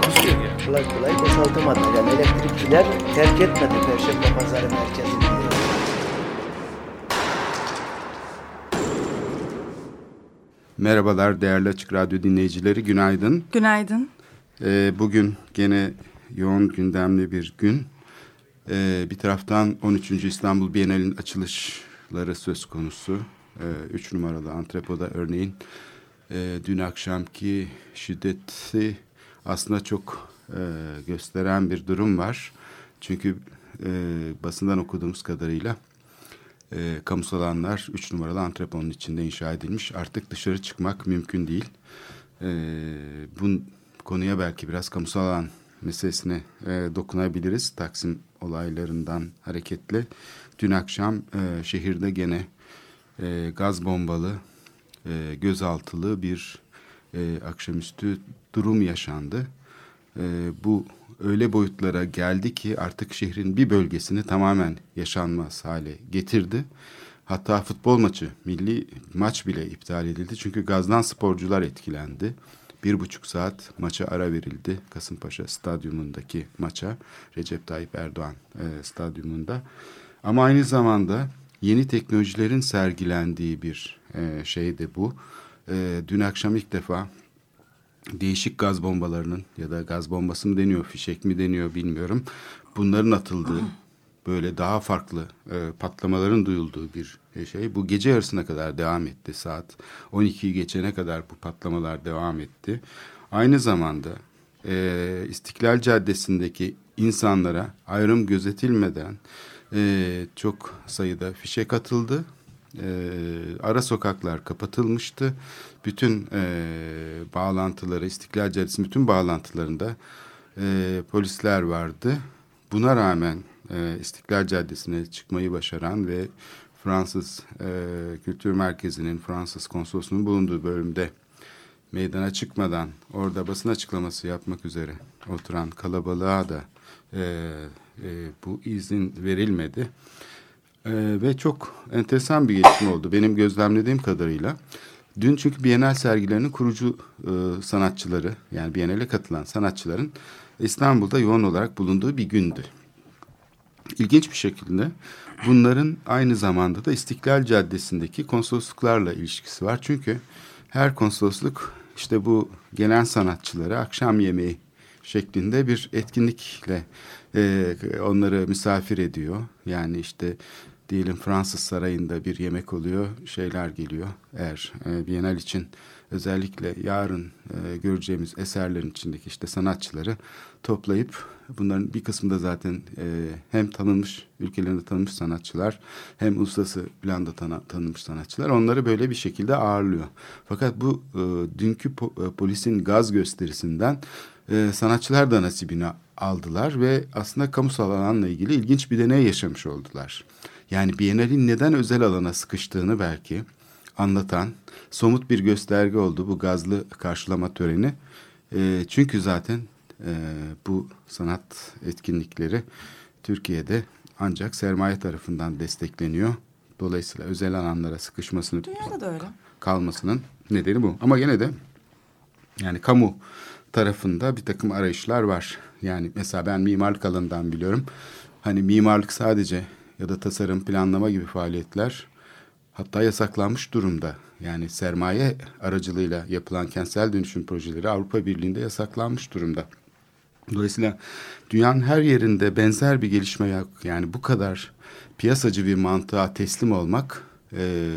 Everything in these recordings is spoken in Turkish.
Takusuyor ya. Kolay kolay boşaltamadı. Yani elektrikçiler terk etmedi Perşembe Pazarı merkezini. Merhabalar değerli Açık Radyo dinleyicileri, günaydın. Günaydın. Ee, bugün gene yoğun gündemli bir gün. Ee, bir taraftan 13. İstanbul Bienal'in açılışları söz konusu. Ee, üç numaralı antrepoda örneğin e, dün akşamki şiddeti aslında çok e, gösteren bir durum var. Çünkü e, basından okuduğumuz kadarıyla e, kamusal alanlar 3 numaralı antreponun içinde inşa edilmiş. Artık dışarı çıkmak mümkün değil. E, bu konuya belki biraz kamusal alan meselesine e, dokunabiliriz. Taksim olaylarından hareketle. Dün akşam e, şehirde gene e, gaz bombalı, e, gözaltılı bir e, akşamüstü durum yaşandı. E, bu öyle boyutlara geldi ki artık şehrin bir bölgesini tamamen yaşanmaz hale getirdi. Hatta futbol maçı, milli maç bile iptal edildi. Çünkü gazdan sporcular etkilendi. Bir buçuk saat maça ara verildi. Kasımpaşa stadyumundaki maça. Recep Tayyip Erdoğan e, stadyumunda. Ama aynı zamanda yeni teknolojilerin sergilendiği bir e, şey de bu. E, dün akşam ilk defa değişik gaz bombalarının ya da gaz bombası mı deniyor, fişek mi deniyor bilmiyorum. Bunların atıldığı böyle daha farklı e, patlamaların duyulduğu bir şey. Bu gece yarısına kadar devam etti. Saat 12'yi geçene kadar bu patlamalar devam etti. Aynı zamanda e, İstiklal Caddesi'ndeki insanlara ayrım gözetilmeden e, çok sayıda fişek atıldı. E, ara sokaklar kapatılmıştı. Bütün e, bağlantıları, İstiklal Caddesi'nin bütün bağlantılarında e, polisler vardı. Buna rağmen e, İstiklal Caddesi'ne çıkmayı başaran ve Fransız e, Kültür Merkezi'nin Fransız konsolosunun bulunduğu bölümde meydana çıkmadan orada basın açıklaması yapmak üzere oturan kalabalığa da e, e, bu izin verilmedi. E, ve çok enteresan bir gelişme oldu benim gözlemlediğim kadarıyla. Dün çünkü Bienal sergilerinin kurucu e, sanatçıları yani Bienal'e katılan sanatçıların İstanbul'da yoğun olarak bulunduğu bir gündü. İlginç bir şekilde bunların aynı zamanda da İstiklal Caddesi'ndeki konsolosluklarla ilişkisi var. Çünkü her konsolosluk işte bu gelen sanatçıları akşam yemeği şeklinde bir etkinlikle e, onları misafir ediyor. Yani işte diyelim Fransız sarayında bir yemek oluyor, şeyler geliyor. Eğer e, Bienal için özellikle yarın e, göreceğimiz eserlerin içindeki işte sanatçıları toplayıp bunların bir kısmı da zaten e, hem tanınmış ülkelerinde tanınmış sanatçılar hem uluslararası planda tanı, tanınmış sanatçılar onları böyle bir şekilde ağırlıyor. Fakat bu e, dünkü po, e, polisin gaz gösterisinden e, sanatçılar da nasibini aldılar ve aslında kamusal alanla ilgili ilginç bir deney yaşamış oldular. Yani Biennale'in neden özel alana sıkıştığını belki anlatan somut bir gösterge oldu bu gazlı karşılama töreni. E, çünkü zaten e, bu sanat etkinlikleri Türkiye'de ancak sermaye tarafından destekleniyor. Dolayısıyla özel alanlara sıkışmasını Dünyada da öyle. kalmasının nedeni bu. Ama gene de yani kamu tarafında bir takım arayışlar var. Yani mesela ben mimarlık alanından biliyorum. Hani mimarlık sadece ya da tasarım planlama gibi faaliyetler hatta yasaklanmış durumda. Yani sermaye aracılığıyla yapılan kentsel dönüşüm projeleri Avrupa Birliği'nde yasaklanmış durumda. Dolayısıyla dünyanın her yerinde benzer bir gelişme yok. Yani bu kadar piyasacı bir mantığa teslim olmak e,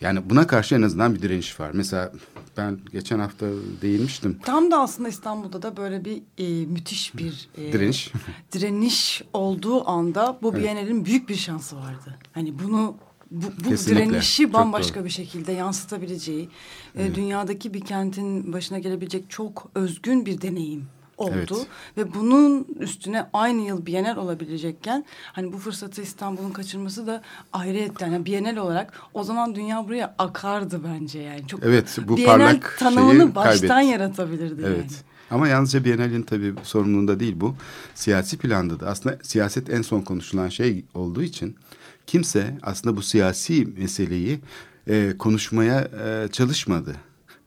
yani buna karşı en azından bir direniş var. Mesela ben geçen hafta değinmiştim. Tam da aslında İstanbul'da da böyle bir e, müthiş bir e, Direniş. direniş olduğu anda bu Evet. Biennale'in büyük bir şansı vardı. Hani bunu bu, bu Kesinlikle. direnişi Çok bambaşka doğru. bir şekilde yansıtabileceği, e, dünyadaki bir kentin başına gelebilecek çok özgün bir deneyim oldu. Evet. Ve bunun üstüne aynı yıl Bienal olabilecekken hani bu fırsatı İstanbul'un kaçırması da ayrıyetten yani Bienal olarak o zaman dünya buraya akardı bence yani. Çok Evet, bu Bienal parlak tanımını baştan kaybetti. yaratabilirdi Evet. yani. Ama yalnızca Biennale'in tabii sorumluluğunda değil bu. Siyasi planda da aslında siyaset en son konuşulan şey olduğu için kimse aslında bu siyasi meseleyi e, konuşmaya e, çalışmadı.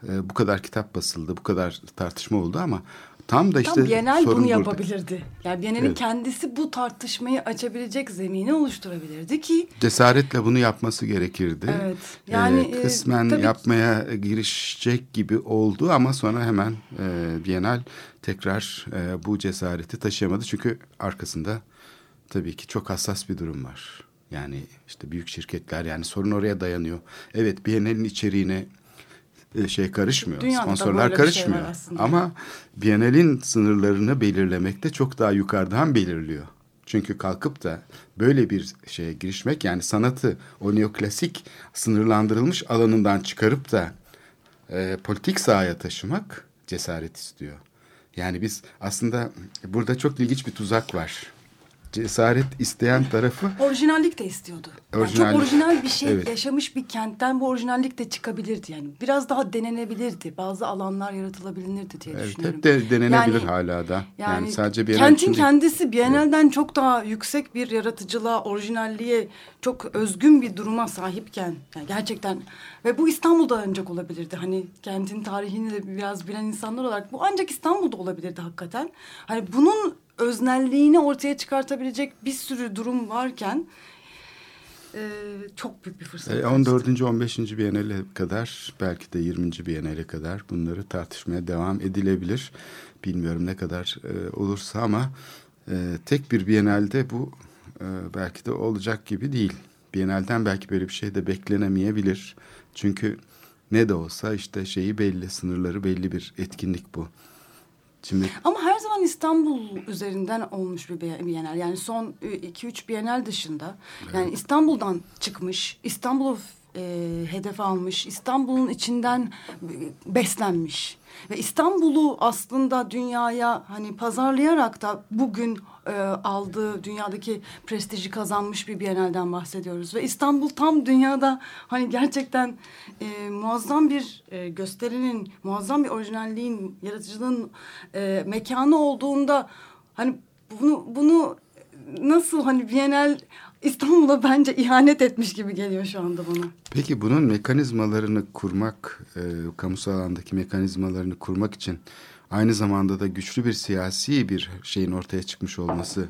E, bu kadar kitap basıldı, bu kadar tartışma oldu ama tam da işte Tam Bienal sorun bunu burada. yapabilirdi. Yani Bienal'in Evet. kendisi bu tartışmayı açabilecek zemini oluşturabilirdi ki Cesaretle bunu yapması gerekirdi. Evet, Ee, yani, e, kısmen ki- yapmaya girişecek gibi oldu ama sonra hemen e, Bienal tekrar e, bu cesareti taşıyamadı. Çünkü arkasında tabii ki çok hassas bir durum var. Yani işte büyük şirketler yani sorun oraya dayanıyor. Evet Bienal'in içeriğine e, şey karışmıyor. Dünyada da Sponsorlar şey karışmıyor. aslında. Ama Bienal'in sınırlarını belirlemekte çok daha yukarıdan belirliyor. Çünkü kalkıp da böyle bir şeye girişmek yani sanatı o neoklasik sınırlandırılmış alanından çıkarıp da e, politik sahaya taşımak cesaret istiyor. Yani biz aslında burada çok ilginç bir tuzak var. Cesaret isteyen tarafı orijinallik de istiyordu. Yani Orijinallik. çok orijinal bir şey Evet. yaşamış bir kentten bu orijinallik de çıkabilirdi yani. Biraz daha denenebilirdi. Bazı alanlar yaratılabilirdi diye evet, düşünüyorum. hep de denenebilir Yani- hala da. Yani, Yani, sadece bir kentin için değil. kendisi Biennale'den çok daha yüksek bir yaratıcılığa, orijinalliğe, çok özgün bir duruma sahipken yani gerçekten ve bu İstanbul'da ancak olabilirdi. Hani kentin tarihini de biraz bilen insanlar olarak bu ancak İstanbul'da olabilirdi hakikaten. Hani bunun öznelliğini ortaya çıkartabilecek bir sürü durum varken e, çok büyük bir fırsat. E, 14. 15. Biennale kadar belki de 20. Biennale kadar bunları tartışmaya devam edilebilir. Bilmiyorum ne kadar e, olursa ama e, tek bir Biennale'de bu e, belki de olacak gibi değil. Biennale'den belki böyle bir şey de beklenemeyebilir. Çünkü ne de olsa işte şeyi belli, sınırları belli bir etkinlik bu. Şimdi Ama her zaman İstanbul üzerinden olmuş bir Bienal. Yani son 2-3 Bienal dışında. Yani İstanbul'dan çıkmış, İstanbul'u e, hedef almış, İstanbul'un içinden beslenmiş. Ve İstanbul'u aslında dünyaya hani pazarlayarak da bugün e, aldığı dünyadaki prestiji kazanmış bir Bienal'den bahsediyoruz. Ve İstanbul tam dünyada hani gerçekten e, muazzam bir e, gösterinin, muazzam bir orijinalliğin, yaratıcılığın e, mekanı olduğunda hani bunu bunu nasıl hani Bienal İstanbul'a bence ihanet etmiş gibi geliyor şu anda bana. Peki bunun mekanizmalarını kurmak, e, kamusal alandaki mekanizmalarını kurmak için aynı zamanda da güçlü bir siyasi bir şeyin ortaya çıkmış olması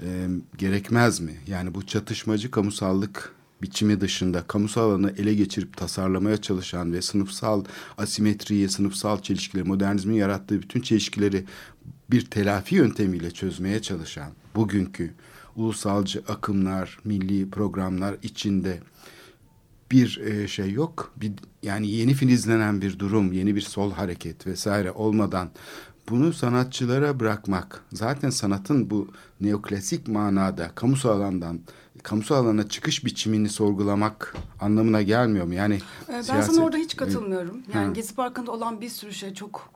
e, gerekmez mi? Yani bu çatışmacı kamusallık biçimi dışında kamusal alanı ele geçirip tasarlamaya çalışan ve sınıfsal asimetriyi, sınıfsal çelişkileri, modernizmin yarattığı bütün çelişkileri bir telafi yöntemiyle çözmeye çalışan bugünkü ulusalcı akımlar, milli programlar içinde bir e, şey yok. Bir, yani yeni filizlenen bir durum, yeni bir sol hareket vesaire olmadan bunu sanatçılara bırakmak. Zaten sanatın bu neoklasik manada kamusal alandan kamusal alana çıkış biçimini sorgulamak anlamına gelmiyor mu? Yani Ee, Ben siyaset- sana orada hiç katılmıyorum. Yani Ha. Gezi Parkı'nda olan bir sürü şey çok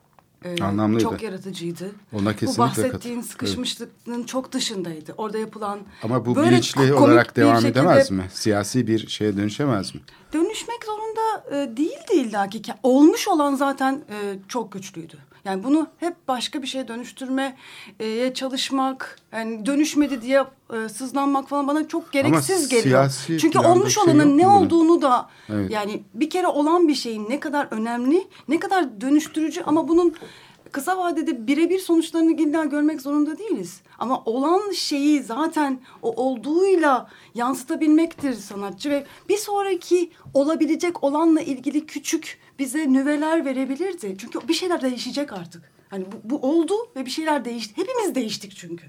e, Anlamlıydı. çok yaratıcıydı. Ona Bu kesinlikle bahsettiğin katılıyorum. sıkışmışlığın çok dışındaydı. Orada yapılan Ama bu böyle bilinçli olarak devam şekilde edemez mi? Siyasi bir şeye dönüşemez mi? Dönüşmek zorunda e, değildi illaki. Ke- Olmuş olan zaten e, çok güçlüydü. Yani bunu hep başka bir şeye dönüştürmeye çalışmak, yani dönüşmedi diye e, sızlanmak falan bana çok gereksiz geliyor. siyasi Çünkü olmuş şey olanın ne olduğunu da Evet. yani bir kere olan bir şeyin ne kadar önemli, ne kadar dönüştürücü ama bunun kısa vadede birebir sonuçlarını illa görmek zorunda değiliz. Ama olan şeyi zaten o olduğuyla yansıtabilmektir sanatçı ve bir sonraki olabilecek olanla ilgili küçük bize nüveler verebilirdi. Çünkü bir şeyler değişecek artık. Hani bu, bu oldu ve bir şeyler değişti. Hepimiz değiştik çünkü.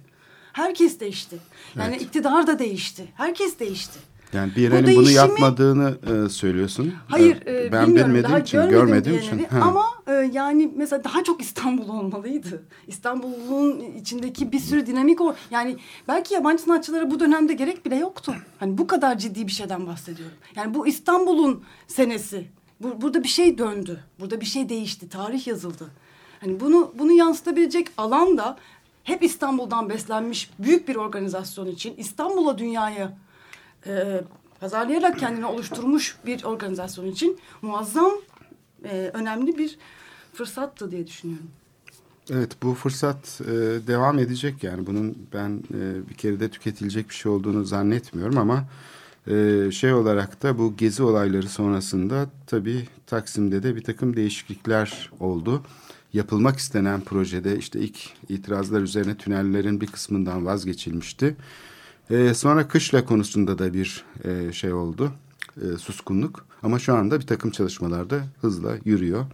Herkes değişti. Yani iktidar da değişti. Herkes değişti. Yani Biennale'nin bunu değişimi- yapmadığını e, söylüyorsun. Hayır, E, e, ben bilmediğim Daha için, görmedim Biennale'i. için. Ha. Ama e, yani mesela daha çok İstanbul olmalıydı. İstanbul'un içindeki bir sürü dinamik o. Yani belki yabancı sanatçılara bu dönemde gerek bile yoktu. Hani bu kadar ciddi bir şeyden bahsediyorum. Yani bu İstanbul'un senesi. Bu, burada bir şey döndü. Burada bir şey değişti. Tarih yazıldı. Hani bunu bunu yansıtabilecek alan da hep İstanbul'dan beslenmiş büyük bir organizasyon için İstanbul'a dünyaya e, pazarlayarak kendini oluşturmuş bir organizasyon için muazzam e, önemli bir fırsattı diye düşünüyorum. Evet bu fırsat e, devam edecek yani bunun ben e, bir kere de tüketilecek bir şey olduğunu zannetmiyorum ama e, şey olarak da bu gezi olayları sonrasında tabii Taksim'de de bir takım değişiklikler oldu. Yapılmak istenen projede işte ilk itirazlar üzerine tünellerin bir kısmından vazgeçilmişti. E, sonra kışla konusunda da bir e, şey oldu e, suskunluk ama şu anda bir takım çalışmalarda hızla yürüyor.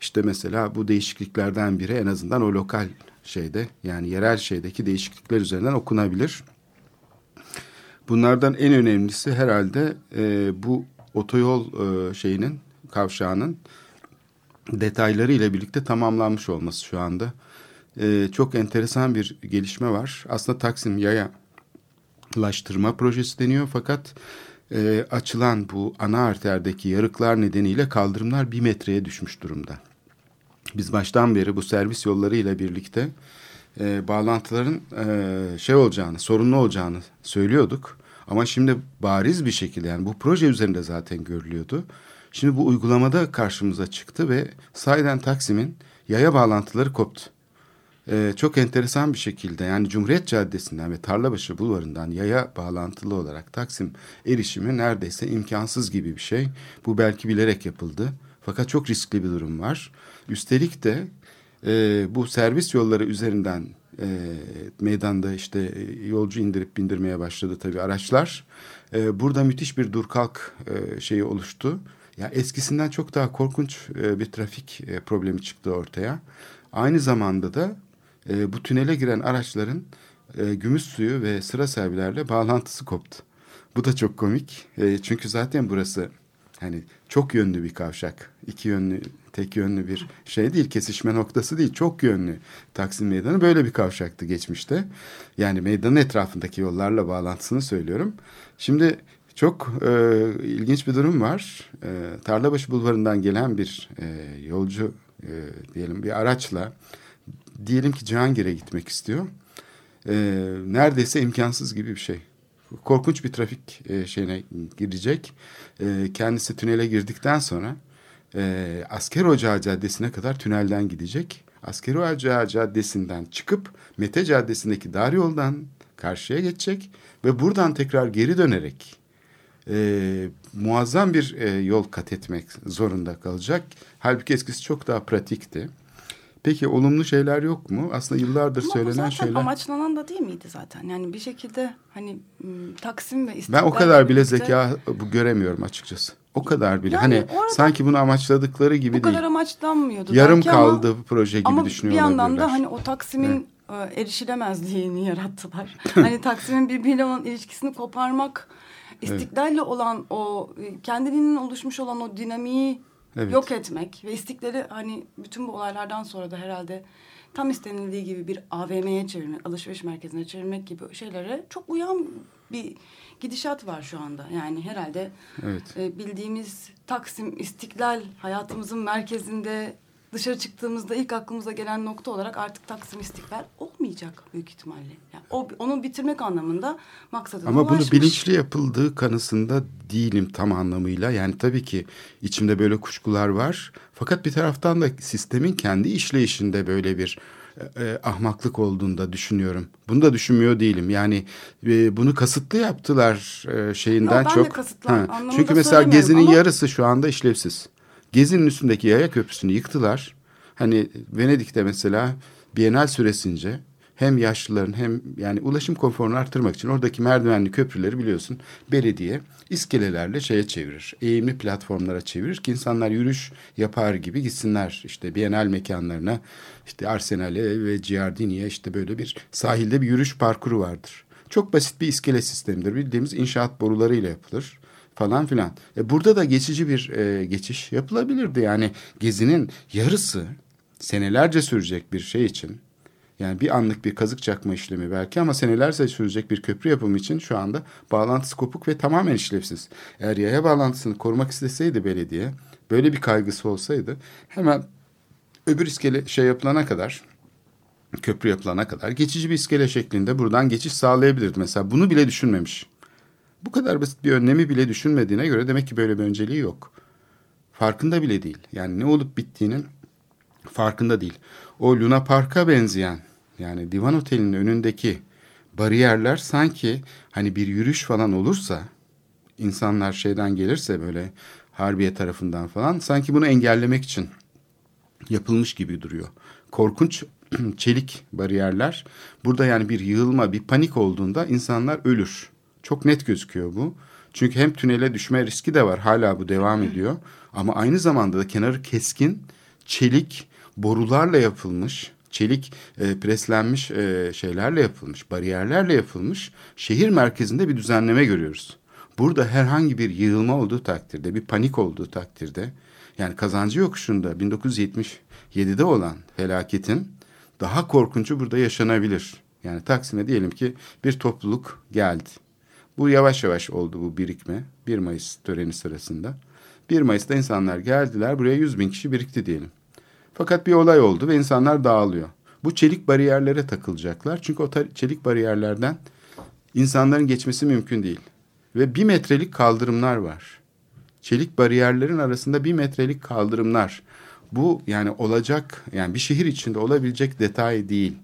İşte mesela bu değişikliklerden biri en azından o lokal şeyde yani yerel şeydeki değişiklikler üzerinden okunabilir. Bunlardan en önemlisi herhalde e, bu otoyol e, şeyinin kavşağının detayları ile birlikte tamamlanmış olması şu anda. E, çok enteresan bir gelişme var. Aslında Taksim Yaya laştırma projesi deniyor fakat e, açılan bu ana arterdeki yarıklar nedeniyle kaldırımlar bir metreye düşmüş durumda. Biz baştan beri bu servis yolları ile birlikte e, bağlantıların e, şey olacağını, sorunlu olacağını söylüyorduk. Ama şimdi bariz bir şekilde yani bu proje üzerinde zaten görülüyordu. Şimdi bu uygulamada karşımıza çıktı ve sahiden Taksim'in yaya bağlantıları koptu. Ee, çok enteresan bir şekilde yani Cumhuriyet Caddesi'nden ve Tarlabaşı Bulvarı'ndan yaya bağlantılı olarak Taksim erişimi neredeyse imkansız gibi bir şey. Bu belki bilerek yapıldı. Fakat çok riskli bir durum var. Üstelik de e, bu servis yolları üzerinden e, meydanda işte e, yolcu indirip bindirmeye başladı tabii araçlar. E, burada müthiş bir dur kalk e, şeyi oluştu. Ya eskisinden çok daha korkunç e, bir trafik e, problemi çıktı ortaya. Aynı zamanda da e, bu tünele giren araçların e, gümüş suyu ve sıra servilerle bağlantısı koptu. Bu da çok komik. E, çünkü zaten burası hani çok yönlü bir kavşak. iki yönlü, tek yönlü bir şey değil. Kesişme noktası değil. Çok yönlü. Taksim Meydanı böyle bir kavşaktı geçmişte. Yani meydanın etrafındaki yollarla bağlantısını söylüyorum. Şimdi çok e, ilginç bir durum var. E, Tarlabaşı Bulvarı'ndan gelen bir e, yolcu e, diyelim bir araçla diyelim ki Cihangir'e gitmek istiyor. E, neredeyse imkansız gibi bir şey. Korkunç bir trafik e, şeyine girecek. E, kendisi tünele girdikten sonra e, Asker Ocağı Caddesi'ne kadar tünelden gidecek. Asker Ocağı Caddesi'nden çıkıp Mete Caddesi'ndeki dar yoldan karşıya geçecek ve buradan tekrar geri dönerek e, muazzam bir e, yol kat etmek zorunda kalacak. Halbuki eskisi çok daha pratikti. Peki olumlu şeyler yok mu? Aslında yıllardır Ama söylenen zaten şeyler. amaçlanan da değil miydi zaten? Yani bir şekilde hani Taksim ve İstiklal... Ben o kadar bile birlikte- zeka bu göremiyorum açıkçası. O kadar bile. Yani hani sanki bunu amaçladıkları gibi Bu kadar değil. amaçlanmıyordu. Yarım ama- kaldı bu proje gibi Ama düşünüyor bir yandan da hani o Taksim'in e, erişilemezliğini yarattılar. hani Taksim'in birbiriyle olan ilişkisini koparmak, istiklalle olan o kendiliğinin oluşmuş olan o dinamiği Evet. yok etmek ve istiklali hani bütün bu olaylardan sonra da herhalde tam istenildiği gibi bir AVM'ye çevirmek, alışveriş merkezine çevirmek gibi şeylere çok uyan bir gidişat var şu anda. Yani herhalde Evet. e, bildiğimiz Taksim, İstiklal hayatımızın merkezinde dışarı çıktığımızda ilk aklımıza gelen nokta olarak artık Taksim İstiklal olmayacak büyük ihtimalle. Yani o, onu bitirmek anlamında maksadına Ama bunu ulaşmış. bilinçli yapıldığı kanısında değilim tam anlamıyla. Yani tabii ki içimde böyle kuşkular var. Fakat bir taraftan da sistemin kendi işleyişinde böyle bir e, e, ahmaklık olduğunu da düşünüyorum. Bunu da düşünmüyor değilim. Yani e, bunu kasıtlı yaptılar e, şeyinden Yo, ben de çok. kasıtlı anlamında Çünkü mesela Gezi'nin ama- yarısı şu anda işlevsiz. Gezi'nin üstündeki yaya köprüsünü yıktılar. Hani Venedik'te mesela Bienal süresince hem yaşlıların hem yani ulaşım konforunu arttırmak için oradaki merdivenli köprüleri biliyorsun belediye iskelelerle şeye çevirir. Eğimli platformlara çevirir ki insanlar yürüyüş yapar gibi gitsinler işte Bienal mekanlarına işte Arsenal'e ve Giardini'ye işte böyle bir sahilde bir yürüyüş parkuru vardır. Çok basit bir iskele sistemidir. Bildiğimiz inşaat borularıyla yapılır falan filan. E burada da geçici bir e, geçiş yapılabilirdi. Yani gezinin yarısı senelerce sürecek bir şey için yani bir anlık bir kazık çakma işlemi belki ama senelerce sürecek bir köprü yapımı için şu anda bağlantısı kopuk ve tamamen işlevsiz. Eğer yaya bağlantısını korumak isteseydi belediye böyle bir kaygısı olsaydı hemen öbür iskele şey yapılana kadar köprü yapılana kadar geçici bir iskele şeklinde buradan geçiş sağlayabilirdi. Mesela bunu bile düşünmemiş. Bu kadar basit bir önlemi bile düşünmediğine göre demek ki böyle bir önceliği yok. Farkında bile değil. Yani ne olup bittiğinin farkında değil. O Luna Park'a benzeyen yani Divan Oteli'nin önündeki bariyerler sanki hani bir yürüyüş falan olursa insanlar şeyden gelirse böyle Harbiye tarafından falan sanki bunu engellemek için yapılmış gibi duruyor. Korkunç çelik bariyerler. Burada yani bir yığılma, bir panik olduğunda insanlar ölür. Çok net gözüküyor bu. Çünkü hem tünele düşme riski de var. Hala bu devam ediyor. Ama aynı zamanda da kenarı keskin, çelik borularla yapılmış, çelik e, preslenmiş e, şeylerle yapılmış, bariyerlerle yapılmış şehir merkezinde bir düzenleme görüyoruz. Burada herhangi bir yığılma olduğu takdirde, bir panik olduğu takdirde yani kazancı yokuşunda 1977'de olan felaketin daha korkuncu burada yaşanabilir. Yani Taksim'e diyelim ki bir topluluk geldi. Bu yavaş yavaş oldu bu birikme 1 Mayıs töreni sırasında. 1 Mayıs'ta insanlar geldiler buraya 100 bin kişi birikti diyelim. Fakat bir olay oldu ve insanlar dağılıyor. Bu çelik bariyerlere takılacaklar. Çünkü o çelik bariyerlerden insanların geçmesi mümkün değil. Ve bir metrelik kaldırımlar var. Çelik bariyerlerin arasında bir metrelik kaldırımlar. Bu yani olacak yani bir şehir içinde olabilecek detay değil.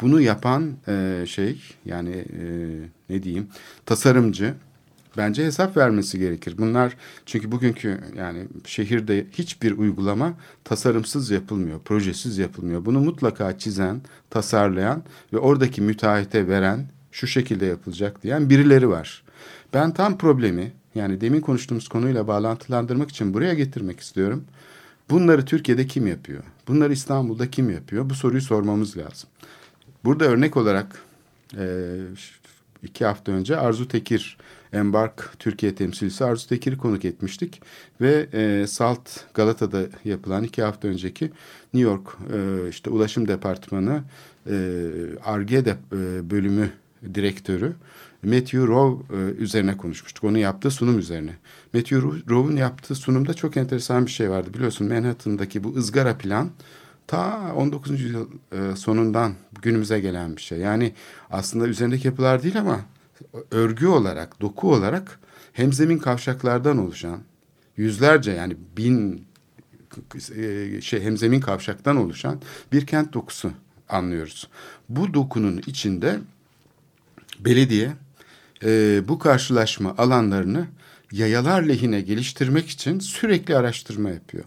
Bunu yapan e, şey yani e, ne diyeyim tasarımcı bence hesap vermesi gerekir. Bunlar çünkü bugünkü yani şehirde hiçbir uygulama tasarımsız yapılmıyor, projesiz yapılmıyor. Bunu mutlaka çizen, tasarlayan ve oradaki müteahhite veren şu şekilde yapılacak diyen birileri var. Ben tam problemi yani demin konuştuğumuz konuyla bağlantılandırmak için buraya getirmek istiyorum. Bunları Türkiye'de kim yapıyor? Bunları İstanbul'da kim yapıyor? Bu soruyu sormamız lazım. Burada örnek olarak iki hafta önce Arzu Tekir, Embark Türkiye temsilcisi Arzu Tekir'i konuk etmiştik. Ve e, Salt Galata'da yapılan iki hafta önceki New York e, işte Ulaşım Departmanı ARGE e, de, e, bölümü direktörü Matthew Rowe e, üzerine konuşmuştuk. Onun yaptığı sunum üzerine. Matthew Rowe'un yaptığı sunumda çok enteresan bir şey vardı. Biliyorsun Manhattan'daki bu ızgara plan ta 19. yüzyıl e, sonundan günümüze gelen bir şey. Yani aslında üzerindeki yapılar değil ama örgü olarak, doku olarak hemzemin kavşaklardan oluşan yüzlerce yani bin e, şey hemzemin kavşaktan oluşan bir kent dokusu anlıyoruz. Bu dokunun içinde belediye e, bu karşılaşma alanlarını yayalar lehine geliştirmek için sürekli araştırma yapıyor.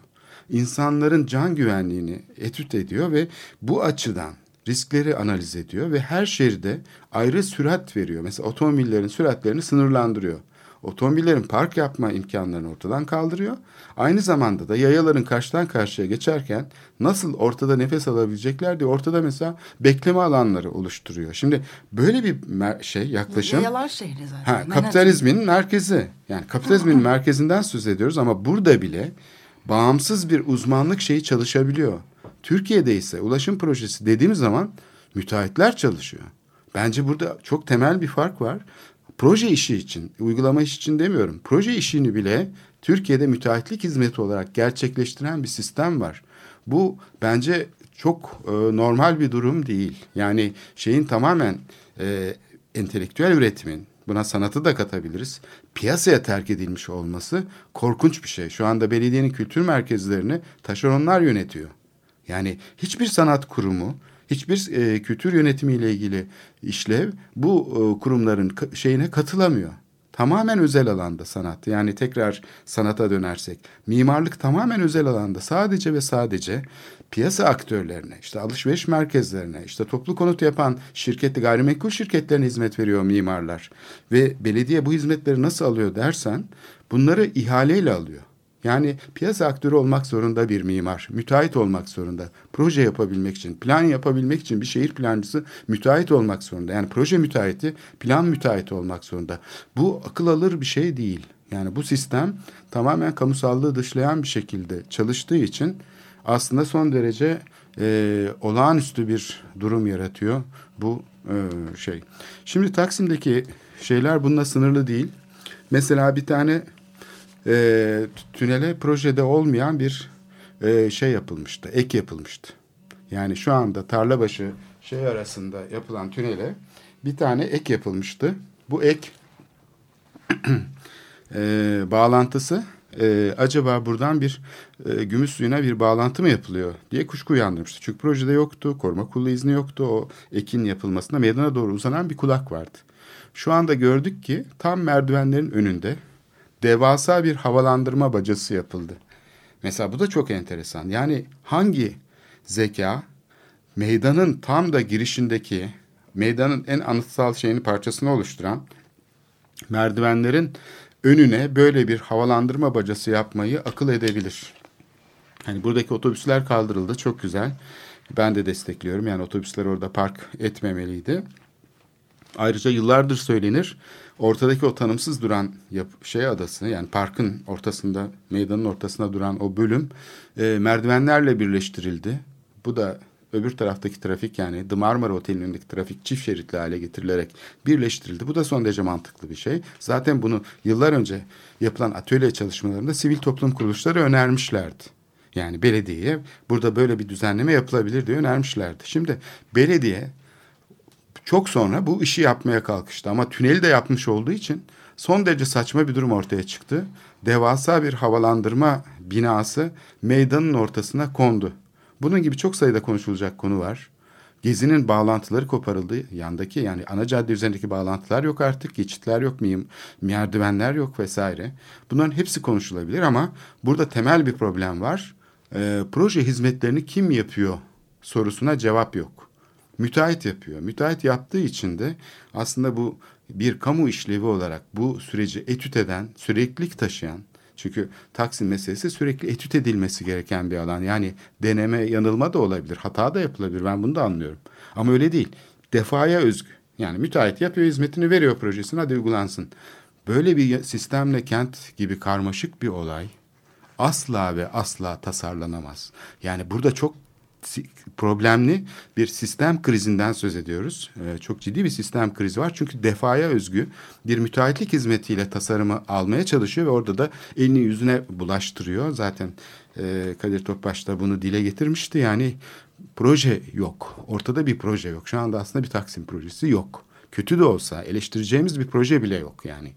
İnsanların can güvenliğini etüt ediyor ve bu açıdan riskleri analiz ediyor ve her şehirde ayrı sürat veriyor. Mesela otomobillerin süratlerini sınırlandırıyor. Otomobillerin park yapma imkanlarını ortadan kaldırıyor. Aynı zamanda da yayaların karşıdan karşıya geçerken nasıl ortada nefes alabilecekler diye ortada mesela bekleme alanları oluşturuyor. Şimdi böyle bir şey yaklaşım. Yayalar şehri zaten. Ha, kapitalizmin merkezi. Yani kapitalizmin merkezinden söz ediyoruz ama burada bile bağımsız bir uzmanlık şeyi çalışabiliyor. Türkiye'de ise ulaşım projesi dediğimiz zaman müteahhitler çalışıyor. Bence burada çok temel bir fark var. Proje işi için, uygulama işi için demiyorum. Proje işini bile Türkiye'de müteahhitlik hizmeti olarak gerçekleştiren bir sistem var. Bu bence çok e, normal bir durum değil. Yani şeyin tamamen e, entelektüel üretimin, buna sanatı da katabiliriz. Piyasaya terk edilmiş olması korkunç bir şey. Şu anda belediyenin kültür merkezlerini taşeronlar yönetiyor. Yani hiçbir sanat kurumu, hiçbir e, kültür yönetimiyle ilgili işlev bu e, kurumların şeyine katılamıyor. Tamamen özel alanda sanat. Yani tekrar sanata dönersek. Mimarlık tamamen özel alanda. Sadece ve sadece piyasa aktörlerine, işte alışveriş merkezlerine, işte toplu konut yapan şirketli gayrimenkul şirketlerine hizmet veriyor mimarlar. Ve belediye bu hizmetleri nasıl alıyor dersen bunları ihaleyle alıyor. Yani piyasa aktörü olmak zorunda bir mimar. Müteahhit olmak zorunda. Proje yapabilmek için, plan yapabilmek için bir şehir plancısı müteahhit olmak zorunda. Yani proje müteahhiti, plan müteahhiti olmak zorunda. Bu akıl alır bir şey değil. Yani bu sistem tamamen kamusallığı dışlayan bir şekilde çalıştığı için aslında son derece e, olağanüstü bir durum yaratıyor bu e, şey. Şimdi Taksim'deki şeyler bununla sınırlı değil. Mesela bir tane e, tünele projede olmayan bir e, şey yapılmıştı, ek yapılmıştı. Yani şu anda Tarlabaşı şey arasında yapılan tünele bir tane ek yapılmıştı. Bu ek e, bağlantısı e, acaba buradan bir e, gümüş suyuna bir bağlantı mı yapılıyor diye kuşku uyandırmıştı. Çünkü projede yoktu, koruma kurulu izni yoktu. O ekin yapılmasına meydana doğru uzanan bir kulak vardı. Şu anda gördük ki tam merdivenlerin önünde devasa bir havalandırma bacası yapıldı. Mesela bu da çok enteresan. Yani hangi zeka meydanın tam da girişindeki meydanın en anıtsal şeyini parçasını oluşturan merdivenlerin önüne böyle bir havalandırma bacası yapmayı akıl edebilir. Hani buradaki otobüsler kaldırıldı çok güzel. Ben de destekliyorum. Yani otobüsler orada park etmemeliydi. Ayrıca yıllardır söylenir. Ortadaki o tanımsız duran yap, şey adası yani parkın ortasında meydanın ortasında duran o bölüm e, merdivenlerle birleştirildi. Bu da öbür taraftaki trafik yani The Marmara Otel'in önündeki trafik çift şeritli hale getirilerek birleştirildi. Bu da son derece mantıklı bir şey. Zaten bunu yıllar önce yapılan atölye çalışmalarında sivil toplum kuruluşları önermişlerdi. Yani belediyeye burada böyle bir düzenleme yapılabilir diye önermişlerdi. Şimdi belediye çok sonra bu işi yapmaya kalkıştı. Ama tüneli de yapmış olduğu için son derece saçma bir durum ortaya çıktı. Devasa bir havalandırma binası meydanın ortasına kondu. Bunun gibi çok sayıda konuşulacak konu var. Gezinin bağlantıları koparıldı. Yandaki yani ana cadde üzerindeki bağlantılar yok artık. Geçitler yok, miyim, merdivenler yok vesaire. Bunların hepsi konuşulabilir ama burada temel bir problem var. E, proje hizmetlerini kim yapıyor sorusuna cevap yok. Müteahhit yapıyor. Müteahhit yaptığı için de aslında bu bir kamu işlevi olarak bu süreci etüt eden, süreklilik taşıyan, çünkü Taksim meselesi sürekli etüt edilmesi gereken bir alan. Yani deneme, yanılma da olabilir, hata da yapılabilir. Ben bunu da anlıyorum. Ama öyle değil. Defaya özgü. Yani müteahhit yapıyor, hizmetini veriyor projesine, hadi uygulansın. Böyle bir sistemle kent gibi karmaşık bir olay asla ve asla tasarlanamaz. Yani burada çok problemli bir sistem krizinden söz ediyoruz. Ee, çok ciddi bir sistem krizi var. Çünkü defaya özgü bir müteahhitlik hizmetiyle tasarımı almaya çalışıyor ve orada da elini yüzüne bulaştırıyor. Zaten e, Kadir Topbaş da bunu dile getirmişti. Yani proje yok. Ortada bir proje yok. Şu anda aslında bir Taksim projesi yok. Kötü de olsa eleştireceğimiz bir proje bile yok yani.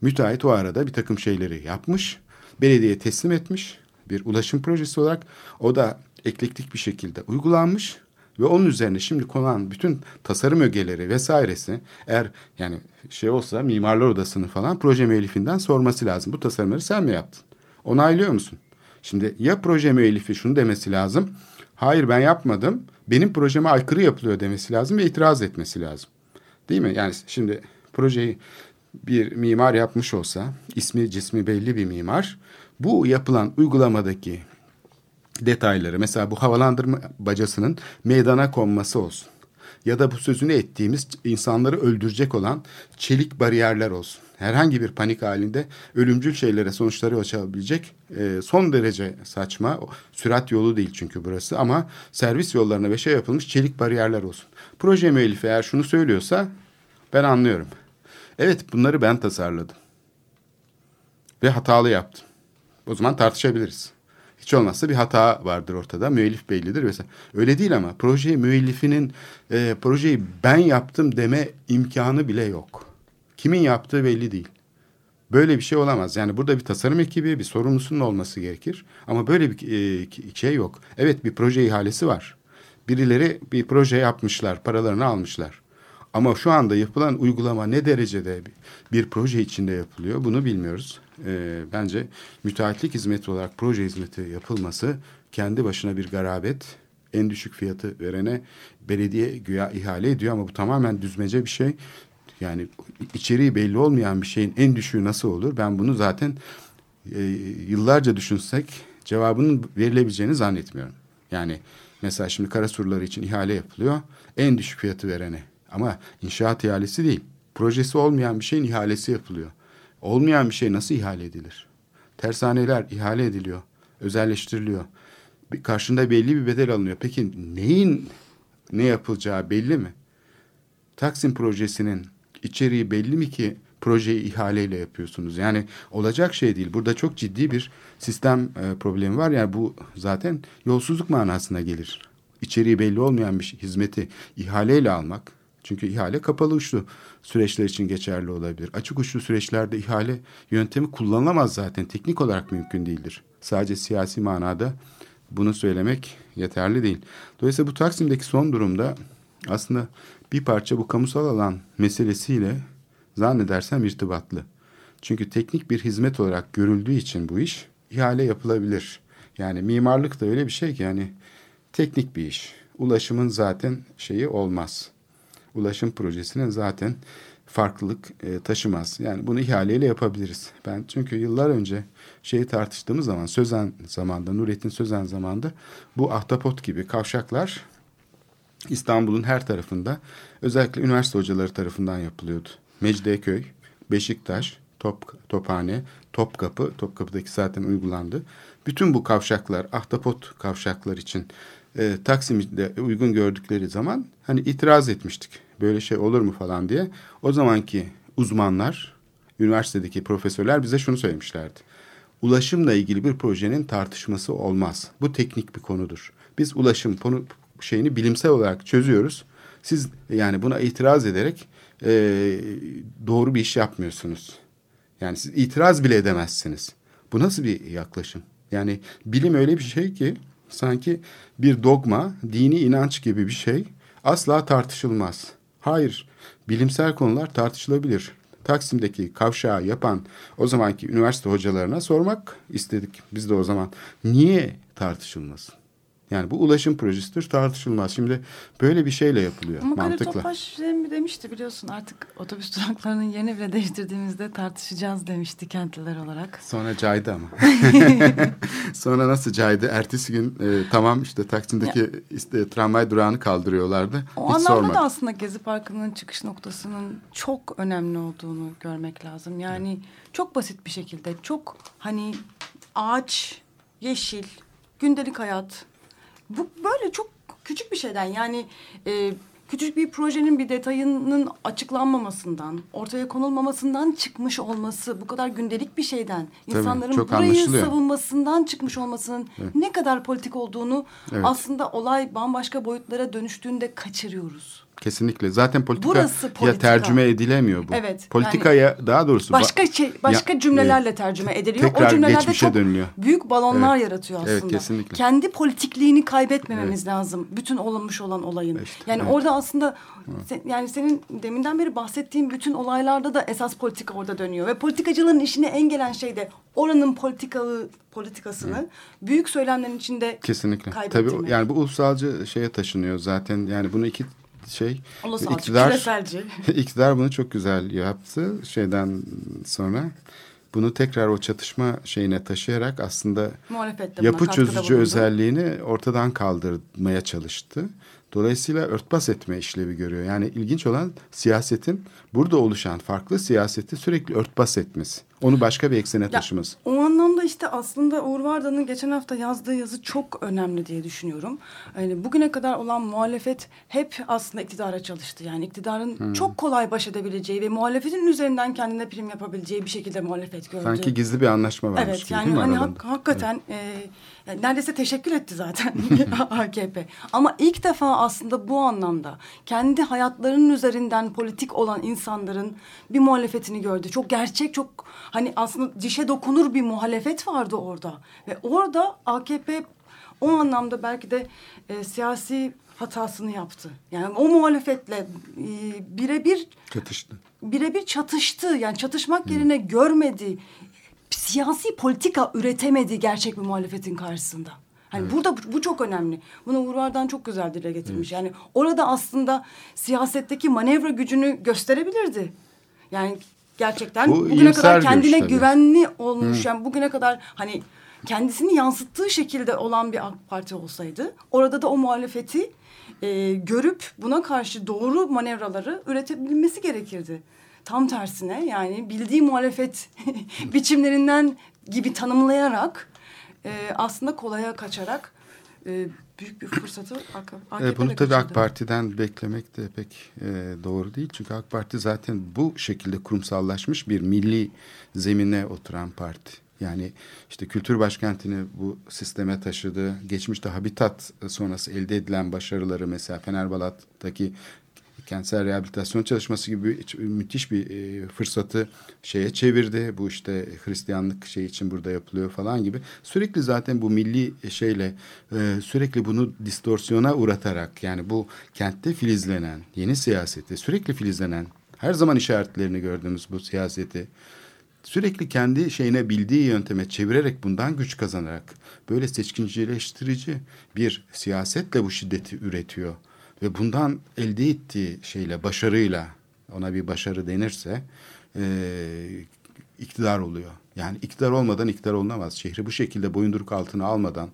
Müteahhit o arada bir takım şeyleri yapmış. Belediye teslim etmiş bir ulaşım projesi olarak o da eklektik bir şekilde uygulanmış ve onun üzerine şimdi konan bütün tasarım ögeleri vesairesi eğer yani şey olsa mimarlar odasını falan proje müellifinden sorması lazım. Bu tasarımları sen mi yaptın? Onaylıyor musun? Şimdi ya proje müellifi şunu demesi lazım. Hayır ben yapmadım. Benim projeme aykırı yapılıyor demesi lazım ve itiraz etmesi lazım. Değil mi? Yani şimdi projeyi bir mimar yapmış olsa ismi cismi belli bir mimar bu yapılan uygulamadaki detayları mesela bu havalandırma bacasının meydana konması olsun. Ya da bu sözünü ettiğimiz insanları öldürecek olan çelik bariyerler olsun. Herhangi bir panik halinde ölümcül şeylere sonuçları açabilecek e, son derece saçma. Sürat yolu değil çünkü burası ama servis yollarına ve şey yapılmış çelik bariyerler olsun. Proje müellifi eğer şunu söylüyorsa ben anlıyorum. Evet bunları ben tasarladım. Ve hatalı yaptım. O zaman tartışabiliriz. Hiç olmazsa bir hata vardır ortada. Müellif bellidir vesaire. Öyle değil ama proje müellifinin e, projeyi ben yaptım deme imkanı bile yok. Kimin yaptığı belli değil. Böyle bir şey olamaz. Yani burada bir tasarım ekibi, bir sorumlusunun olması gerekir. Ama böyle bir e, şey yok. Evet bir proje ihalesi var. Birileri bir proje yapmışlar, paralarını almışlar. Ama şu anda yapılan uygulama ne derecede bir proje içinde yapılıyor bunu bilmiyoruz. E, bence müteahhitlik hizmeti olarak proje hizmeti yapılması kendi başına bir garabet. En düşük fiyatı verene belediye güya ihale ediyor ama bu tamamen düzmece bir şey. Yani içeriği belli olmayan bir şeyin en düşüğü nasıl olur? Ben bunu zaten e, yıllarca düşünsek cevabının verilebileceğini zannetmiyorum. Yani mesela şimdi kara surları için ihale yapılıyor. En düşük fiyatı verene ama inşaat ihalesi değil. Projesi olmayan bir şeyin ihalesi yapılıyor. Olmayan bir şey nasıl ihale edilir? Tersaneler ihale ediliyor, özelleştiriliyor. Bir, karşında belli bir bedel alınıyor. Peki neyin ne yapılacağı belli mi? Taksim projesinin içeriği belli mi ki projeyi ihaleyle yapıyorsunuz. Yani olacak şey değil. Burada çok ciddi bir sistem e, problemi var. Yani bu zaten yolsuzluk manasına gelir. İçeriği belli olmayan bir şey, hizmeti ihaleyle almak. Çünkü ihale kapalı uçlu süreçler için geçerli olabilir. Açık uçlu süreçlerde ihale yöntemi kullanılamaz zaten. Teknik olarak mümkün değildir. Sadece siyasi manada bunu söylemek yeterli değil. Dolayısıyla bu Taksim'deki son durumda aslında bir parça bu kamusal alan meselesiyle zannedersem irtibatlı. Çünkü teknik bir hizmet olarak görüldüğü için bu iş ihale yapılabilir. Yani mimarlık da öyle bir şey ki yani teknik bir iş. Ulaşımın zaten şeyi olmaz. Ulaşım projesinin zaten farklılık e, taşımaz. Yani bunu ihaleyle yapabiliriz. Ben çünkü yıllar önce şeyi tartıştığımız zaman Sözen zamanda, Nurettin Sözen zamanda bu ahtapot gibi kavşaklar İstanbul'un her tarafında özellikle üniversite hocaları tarafından yapılıyordu. Mecidiyeköy, Beşiktaş, Top, Tophane, Topkapı, Topkapı'daki zaten uygulandı. Bütün bu kavşaklar, ahtapot kavşaklar için e, Taksim'de uygun gördükleri zaman hani itiraz etmiştik. Böyle şey olur mu falan diye. O zamanki uzmanlar, üniversitedeki profesörler bize şunu söylemişlerdi. Ulaşımla ilgili bir projenin tartışması olmaz. Bu teknik bir konudur. Biz ulaşım konu şeyini bilimsel olarak çözüyoruz. Siz yani buna itiraz ederek e, doğru bir iş yapmıyorsunuz. Yani siz itiraz bile edemezsiniz. Bu nasıl bir yaklaşım? Yani bilim öyle bir şey ki sanki bir dogma, dini inanç gibi bir şey asla tartışılmaz. Hayır, bilimsel konular tartışılabilir. Taksim'deki kavşağı yapan o zamanki üniversite hocalarına sormak istedik. Biz de o zaman niye tartışılmasın? Yani bu ulaşım projesidir tartışılmaz. Şimdi böyle bir şeyle yapılıyor Ama mantıkla. Kadir Topbaş şey mi demişti biliyorsun artık otobüs duraklarının yerini bile değiştirdiğimizde tartışacağız demişti kentliler olarak. Sonra caydı ama. Sonra nasıl caydı? Ertesi gün e, tamam işte Taksim'deki işte, tramvay durağını kaldırıyorlardı. O Hiç anlamda sormadı. da aslında Gezi Parkı'nın çıkış noktasının çok önemli olduğunu görmek lazım. Yani çok basit bir şekilde çok hani ağaç, yeşil, gündelik hayat. Bu böyle çok küçük bir şeyden yani e, küçük bir projenin bir detayının açıklanmamasından, ortaya konulmamasından çıkmış olması, bu kadar gündelik bir şeyden, Tabii, insanların burayı savunmasından çıkmış olmasının ne kadar politik olduğunu Evet. aslında olay bambaşka boyutlara dönüştüğünde kaçırıyoruz. Kesinlikle. Zaten politika Burası ya politika. tercüme edilemiyor bu. Evet, Politikaya daha doğrusu ba- Başka şey, başka Ya, cümlelerle tercüme ediliyor. tekrar o cümlelerde çok dönülüyor. büyük balonlar Evet. yaratıyor aslında. Evet, kesinlikle. Kendi politikliğini kaybetmememiz lazım. Bütün olmuş olan olayın. İşte, yani evet. orada aslında se- yani senin deminden beri bahsettiğin bütün olaylarda da esas politika orada dönüyor ve politikacılığın işine engelen şey de oranın politikalı politikasını büyük söylemlerin içinde kesinlikle. Tabii yani bu ulusalcı şeye taşınıyor zaten. Yani bunu iki şey Ulusalcı, iktidar küreselci. iktidar bunu çok güzel yaptı şeyden sonra. Bunu tekrar o çatışma şeyine taşıyarak aslında yapı çözücü özelliğini ortadan kaldırmaya çalıştı. Dolayısıyla örtbas etme işlevi görüyor. Yani ilginç olan siyasetin burada oluşan farklı siyaseti sürekli örtbas etmesi. Onu başka bir eksene Ya, taşıması. o anlamda işte aslında Uğur Varda'nın geçen hafta yazdığı yazı çok önemli diye düşünüyorum. Yani bugüne kadar olan muhalefet hep aslında iktidara çalıştı. Yani iktidarın Hmm. çok kolay baş edebileceği ve muhalefetin üzerinden kendine prim yapabileceği bir şekilde muhalefet gördü. Sanki gizli bir anlaşma varmış Evet gibi yani değil mi hani hak- hakikaten e, yani neredeyse teşekkür etti zaten AKP. Ama ilk defa aslında bu anlamda kendi hayatlarının üzerinden politik olan insanların bir muhalefetini gördü. Çok gerçek çok hani aslında dişe dokunur bir muhalefet vardı orada. Ve orada AKP o anlamda belki de e, siyasi hatasını yaptı. Yani o muhalefetle e, birebir Çatıştı. birebir çatıştı. Yani çatışmak yerine görmedi. Siyasi politika üretemedi gerçek bir muhalefetin karşısında. Hani burada bu, çok önemli. Bunu Uğur Vardan çok güzel dile getirmiş. Yani orada aslında siyasetteki manevra gücünü gösterebilirdi. Yani gerçekten Bu bugüne kadar kendine tabii. güvenli olmuş. Yani bugüne kadar hani kendisini yansıttığı şekilde olan bir AK Parti olsaydı orada da o muhalefeti e, görüp buna karşı doğru manevraları üretebilmesi gerekirdi. Tam tersine yani bildiği muhalefet biçimlerinden gibi tanımlayarak e, aslında kolaya kaçarak e, büyük bir fırsatı AK, e, Bunu tabii AK Parti'den beklemek de pek e, doğru değil. Çünkü AK Parti zaten bu şekilde kurumsallaşmış bir milli zemine oturan parti. Yani işte kültür başkentini bu sisteme taşıdı. Geçmişte Habitat sonrası elde edilen başarıları mesela Fenerbalat'taki kentsel rehabilitasyon çalışması gibi müthiş bir e, fırsatı şeye çevirdi. Bu işte Hristiyanlık şey için burada yapılıyor falan gibi. Sürekli zaten bu milli şeyle e, sürekli bunu distorsiyona uğratarak yani bu kentte filizlenen yeni siyaseti sürekli filizlenen her zaman işaretlerini gördüğümüz bu siyaseti sürekli kendi şeyine bildiği yönteme çevirerek bundan güç kazanarak böyle seçkincileştirici bir siyasetle bu şiddeti üretiyor ve bundan elde ettiği şeyle başarıyla ona bir başarı denirse e, iktidar oluyor. Yani iktidar olmadan iktidar olunamaz. Şehri bu şekilde boyunduruk altına almadan,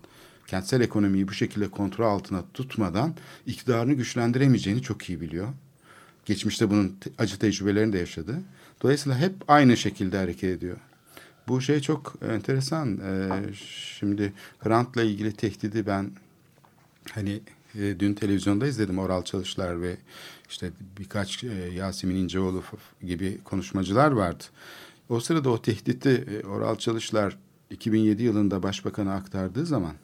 kentsel ekonomiyi bu şekilde kontrol altına tutmadan iktidarını güçlendiremeyeceğini çok iyi biliyor. Geçmişte bunun acı tecrübelerini de yaşadı. Dolayısıyla hep aynı şekilde hareket ediyor. Bu şey çok enteresan. Ee, şimdi Hrant'la ilgili tehdidi ben hani e, dün televizyonda izledim oral çalışlar ve işte birkaç e, Yasemin İnceoğlu gibi konuşmacılar vardı. O sırada o tehdidi e, oral çalışlar 2007 yılında başbakana aktardığı zaman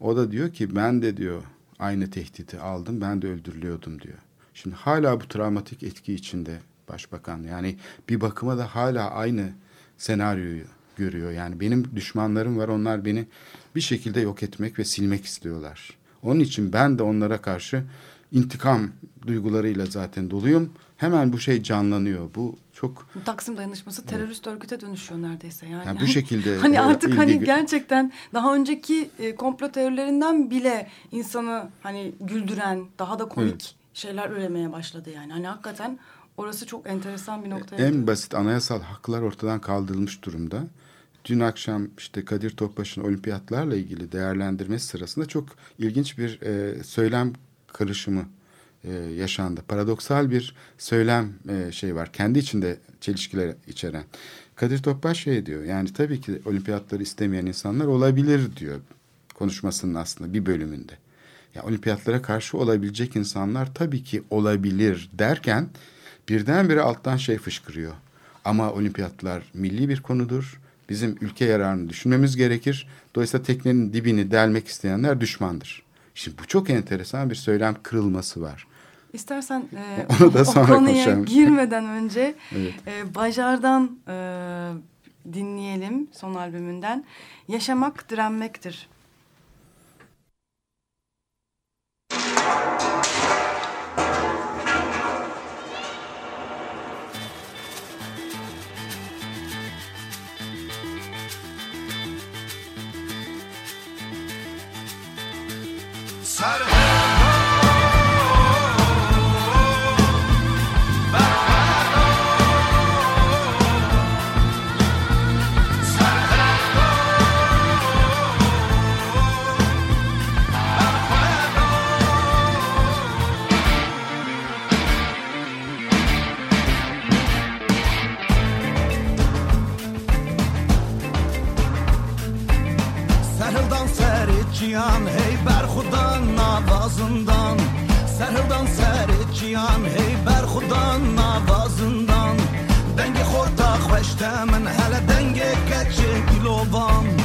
o da diyor ki ben de diyor aynı tehdidi aldım ben de öldürülüyordum diyor. Şimdi hala bu travmatik etki içinde başbakan yani bir bakıma da hala aynı senaryoyu görüyor. Yani benim düşmanlarım var onlar beni bir şekilde yok etmek ve silmek istiyorlar. Onun için ben de onlara karşı intikam duygularıyla zaten doluyum. Hemen bu şey canlanıyor. Bu çok Taksim dayanışması terörist evet. örgüte dönüşüyor neredeyse yani. yani bu şekilde hani artık ilgi... hani gerçekten daha önceki e, komplo teorilerinden bile insanı hani güldüren, daha da komik evet. şeyler üretmeye başladı yani. Hani hakikaten orası çok enteresan bir nokta. En basit anayasal haklar ortadan kaldırılmış durumda dün akşam işte Kadir Topbaş'ın olimpiyatlarla ilgili değerlendirmesi sırasında çok ilginç bir e, söylem karışımı e, yaşandı. Paradoksal bir söylem e, şey var. Kendi içinde çelişkiler içeren. Kadir Topbaş şey diyor. Yani tabii ki olimpiyatları istemeyen insanlar olabilir diyor konuşmasının aslında bir bölümünde. Ya olimpiyatlara karşı olabilecek insanlar tabii ki olabilir derken birdenbire alttan şey fışkırıyor. Ama olimpiyatlar milli bir konudur bizim ülke yararını düşünmemiz gerekir. Dolayısıyla teknenin dibini delmek isteyenler düşmandır. Şimdi bu çok enteresan bir söylem kırılması var. İstersen e, Onu da sonra o konuya konuşalım. girmeden önce evet. e, Bajar'dan e, dinleyelim son albümünden. Yaşamak direnmektir. خودان نوازندان دنگ خورتا خوشته من هله دنگ کچه کیلوان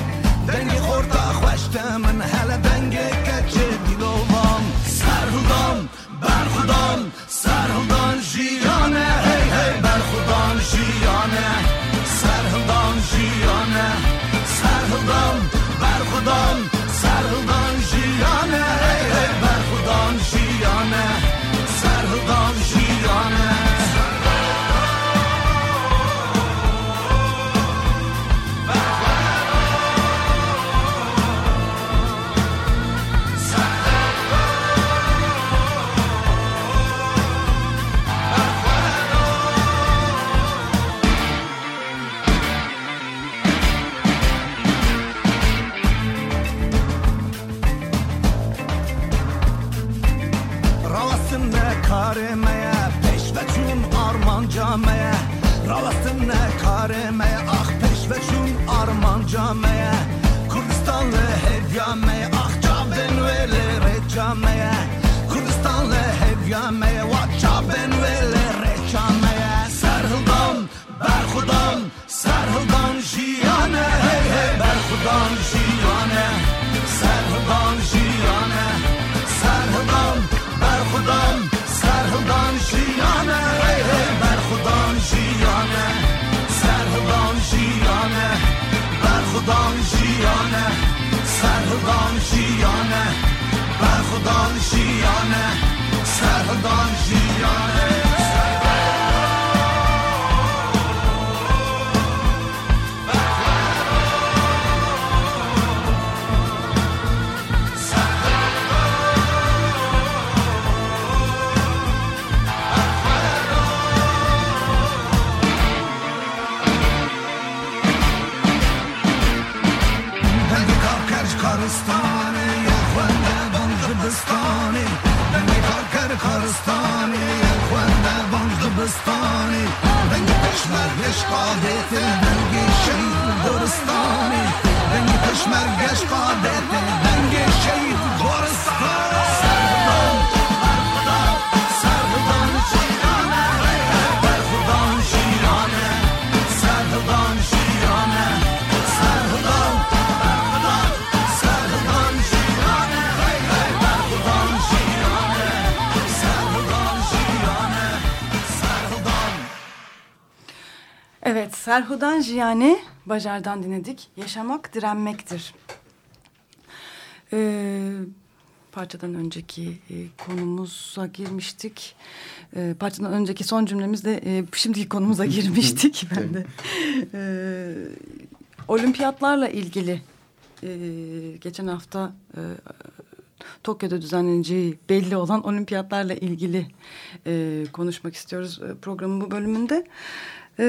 Serhdan jiyane Berxudan jiyane گلستانی رنگ پشمرگش قادت رنگ شهید برستانی رنگ پشمرگش قادت رنگ شهید Evet, Serhudan Jiyane Bajar'dan dinledik. Yaşamak direnmektir. Ee, parçadan önceki e, konumuza girmiştik. Ee, parçadan önceki son cümlemizde e, şimdiki konumuza girmiştik. ben de. Ee, olimpiyatlarla ilgili e, geçen hafta e, Tokyo'da düzenleneceği belli olan olimpiyatlarla ilgili e, konuşmak istiyoruz e, programın bu bölümünde. E,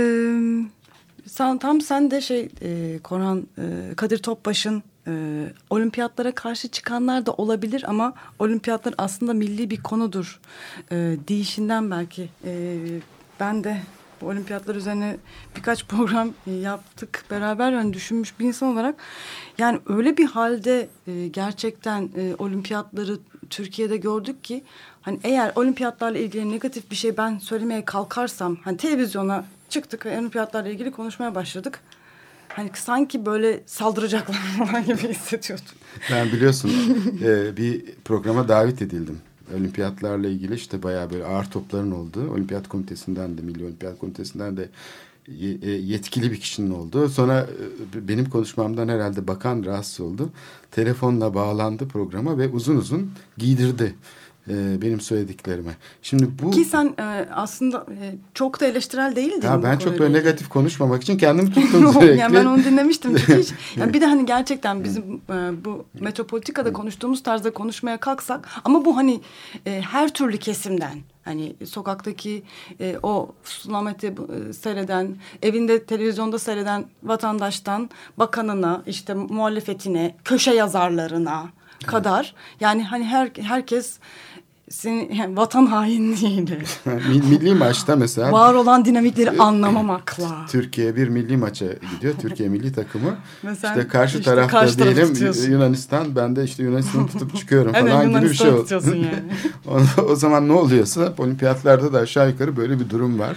sen, tam sen de şey e, Korhan e, Kadir Topbaş'ın e, olimpiyatlara karşı çıkanlar da olabilir ama olimpiyatlar aslında milli bir konudur e, deyişinden belki. E, ben de bu olimpiyatlar üzerine birkaç program e, yaptık beraber. Yani düşünmüş bir insan olarak yani öyle bir halde e, gerçekten e, olimpiyatları Türkiye'de gördük ki hani eğer olimpiyatlarla ilgili negatif bir şey ben söylemeye kalkarsam hani televizyona çıktık ve olimpiyatlarla ilgili konuşmaya başladık. Hani sanki böyle saldıracaklar falan gibi hissediyordum. Ben biliyorsun e, bir programa davet edildim. Olimpiyatlarla ilgili işte bayağı böyle ağır topların olduğu. Olimpiyat komitesinden de, Milli Olimpiyat Komitesi'nden de e, yetkili bir kişinin olduğu. Sonra e, benim konuşmamdan herhalde bakan rahatsız oldu. Telefonla bağlandı programa ve uzun uzun giydirdi e, benim söylediklerime. Şimdi bu... Ki sen e, aslında e, çok da eleştirel değildin. Ya ben çok böyle negatif konuşmamak için kendimi tuttum sürekli. yani ben onu dinlemiştim. Çünkü hiç, yani bir de hani gerçekten bizim e, bu metropolitikada konuştuğumuz tarzda konuşmaya kalksak ama bu hani e, her türlü kesimden hani sokaktaki e, o Sulamet'i e, seyreden, evinde televizyonda seyreden vatandaştan bakanına, işte muhalefetine, köşe yazarlarına kadar yani hani her herkes senin yani vatan hainliğiyle Mil- Milli maçta mesela var olan dinamikleri anlamamakla. Türkiye bir milli maça gidiyor. Türkiye milli takımı. Ve sen işte karşı işte tarafta karşı diyelim tutuyorsun. Yunanistan. Ben de işte Yunanistan'ı tutup çıkıyorum Hemen falan gibi bir şey oldu. yani. o, o zaman ne oluyorsa olimpiyatlarda da aşağı yukarı böyle bir durum var.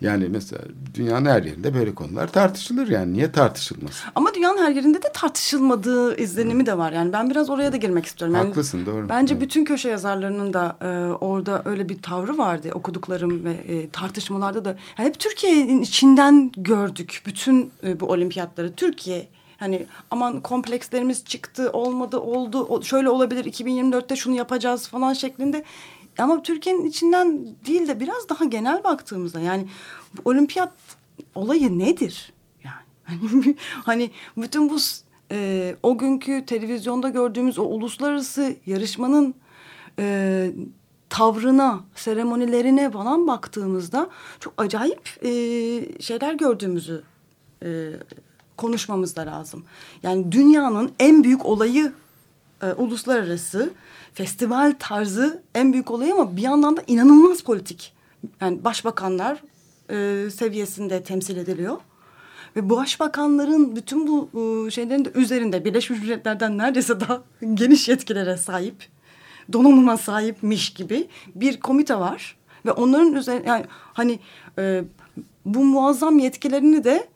Yani mesela dünyanın her yerinde böyle konular tartışılır yani. Niye tartışılmasın? Ama dünyanın her yerinde de tartışılmadığı izlenimi de var. Yani ben biraz oraya da girmek istiyorum. Yani Haklısın doğru. Bence Evet. bütün köşe yazarlarının da e, orada öyle bir tavrı vardı okuduklarım ve e, tartışmalarda da. Yani hep Türkiye'nin içinden gördük bütün e, bu olimpiyatları. Türkiye hani aman komplekslerimiz çıktı olmadı oldu şöyle olabilir 2024'te şunu yapacağız falan şeklinde. Ama Türkiye'nin içinden değil de biraz daha genel baktığımızda yani olimpiyat olayı nedir? Yani hani, hani bütün bu e, o günkü televizyonda gördüğümüz o uluslararası yarışmanın e, tavrına, seremonilerine falan baktığımızda çok acayip e, şeyler gördüğümüzü e, konuşmamız da lazım. Yani dünyanın en büyük olayı e, uluslararası festival tarzı en büyük olayı ama bir yandan da inanılmaz politik. Yani başbakanlar e, seviyesinde temsil ediliyor. Ve başbakanların bütün bu e, şeylerin de üzerinde Birleşmiş Milletler'den neredeyse daha geniş yetkilere sahip, donanıma sahipmiş gibi bir komite var. Ve onların üzerine yani hani e, bu muazzam yetkilerini de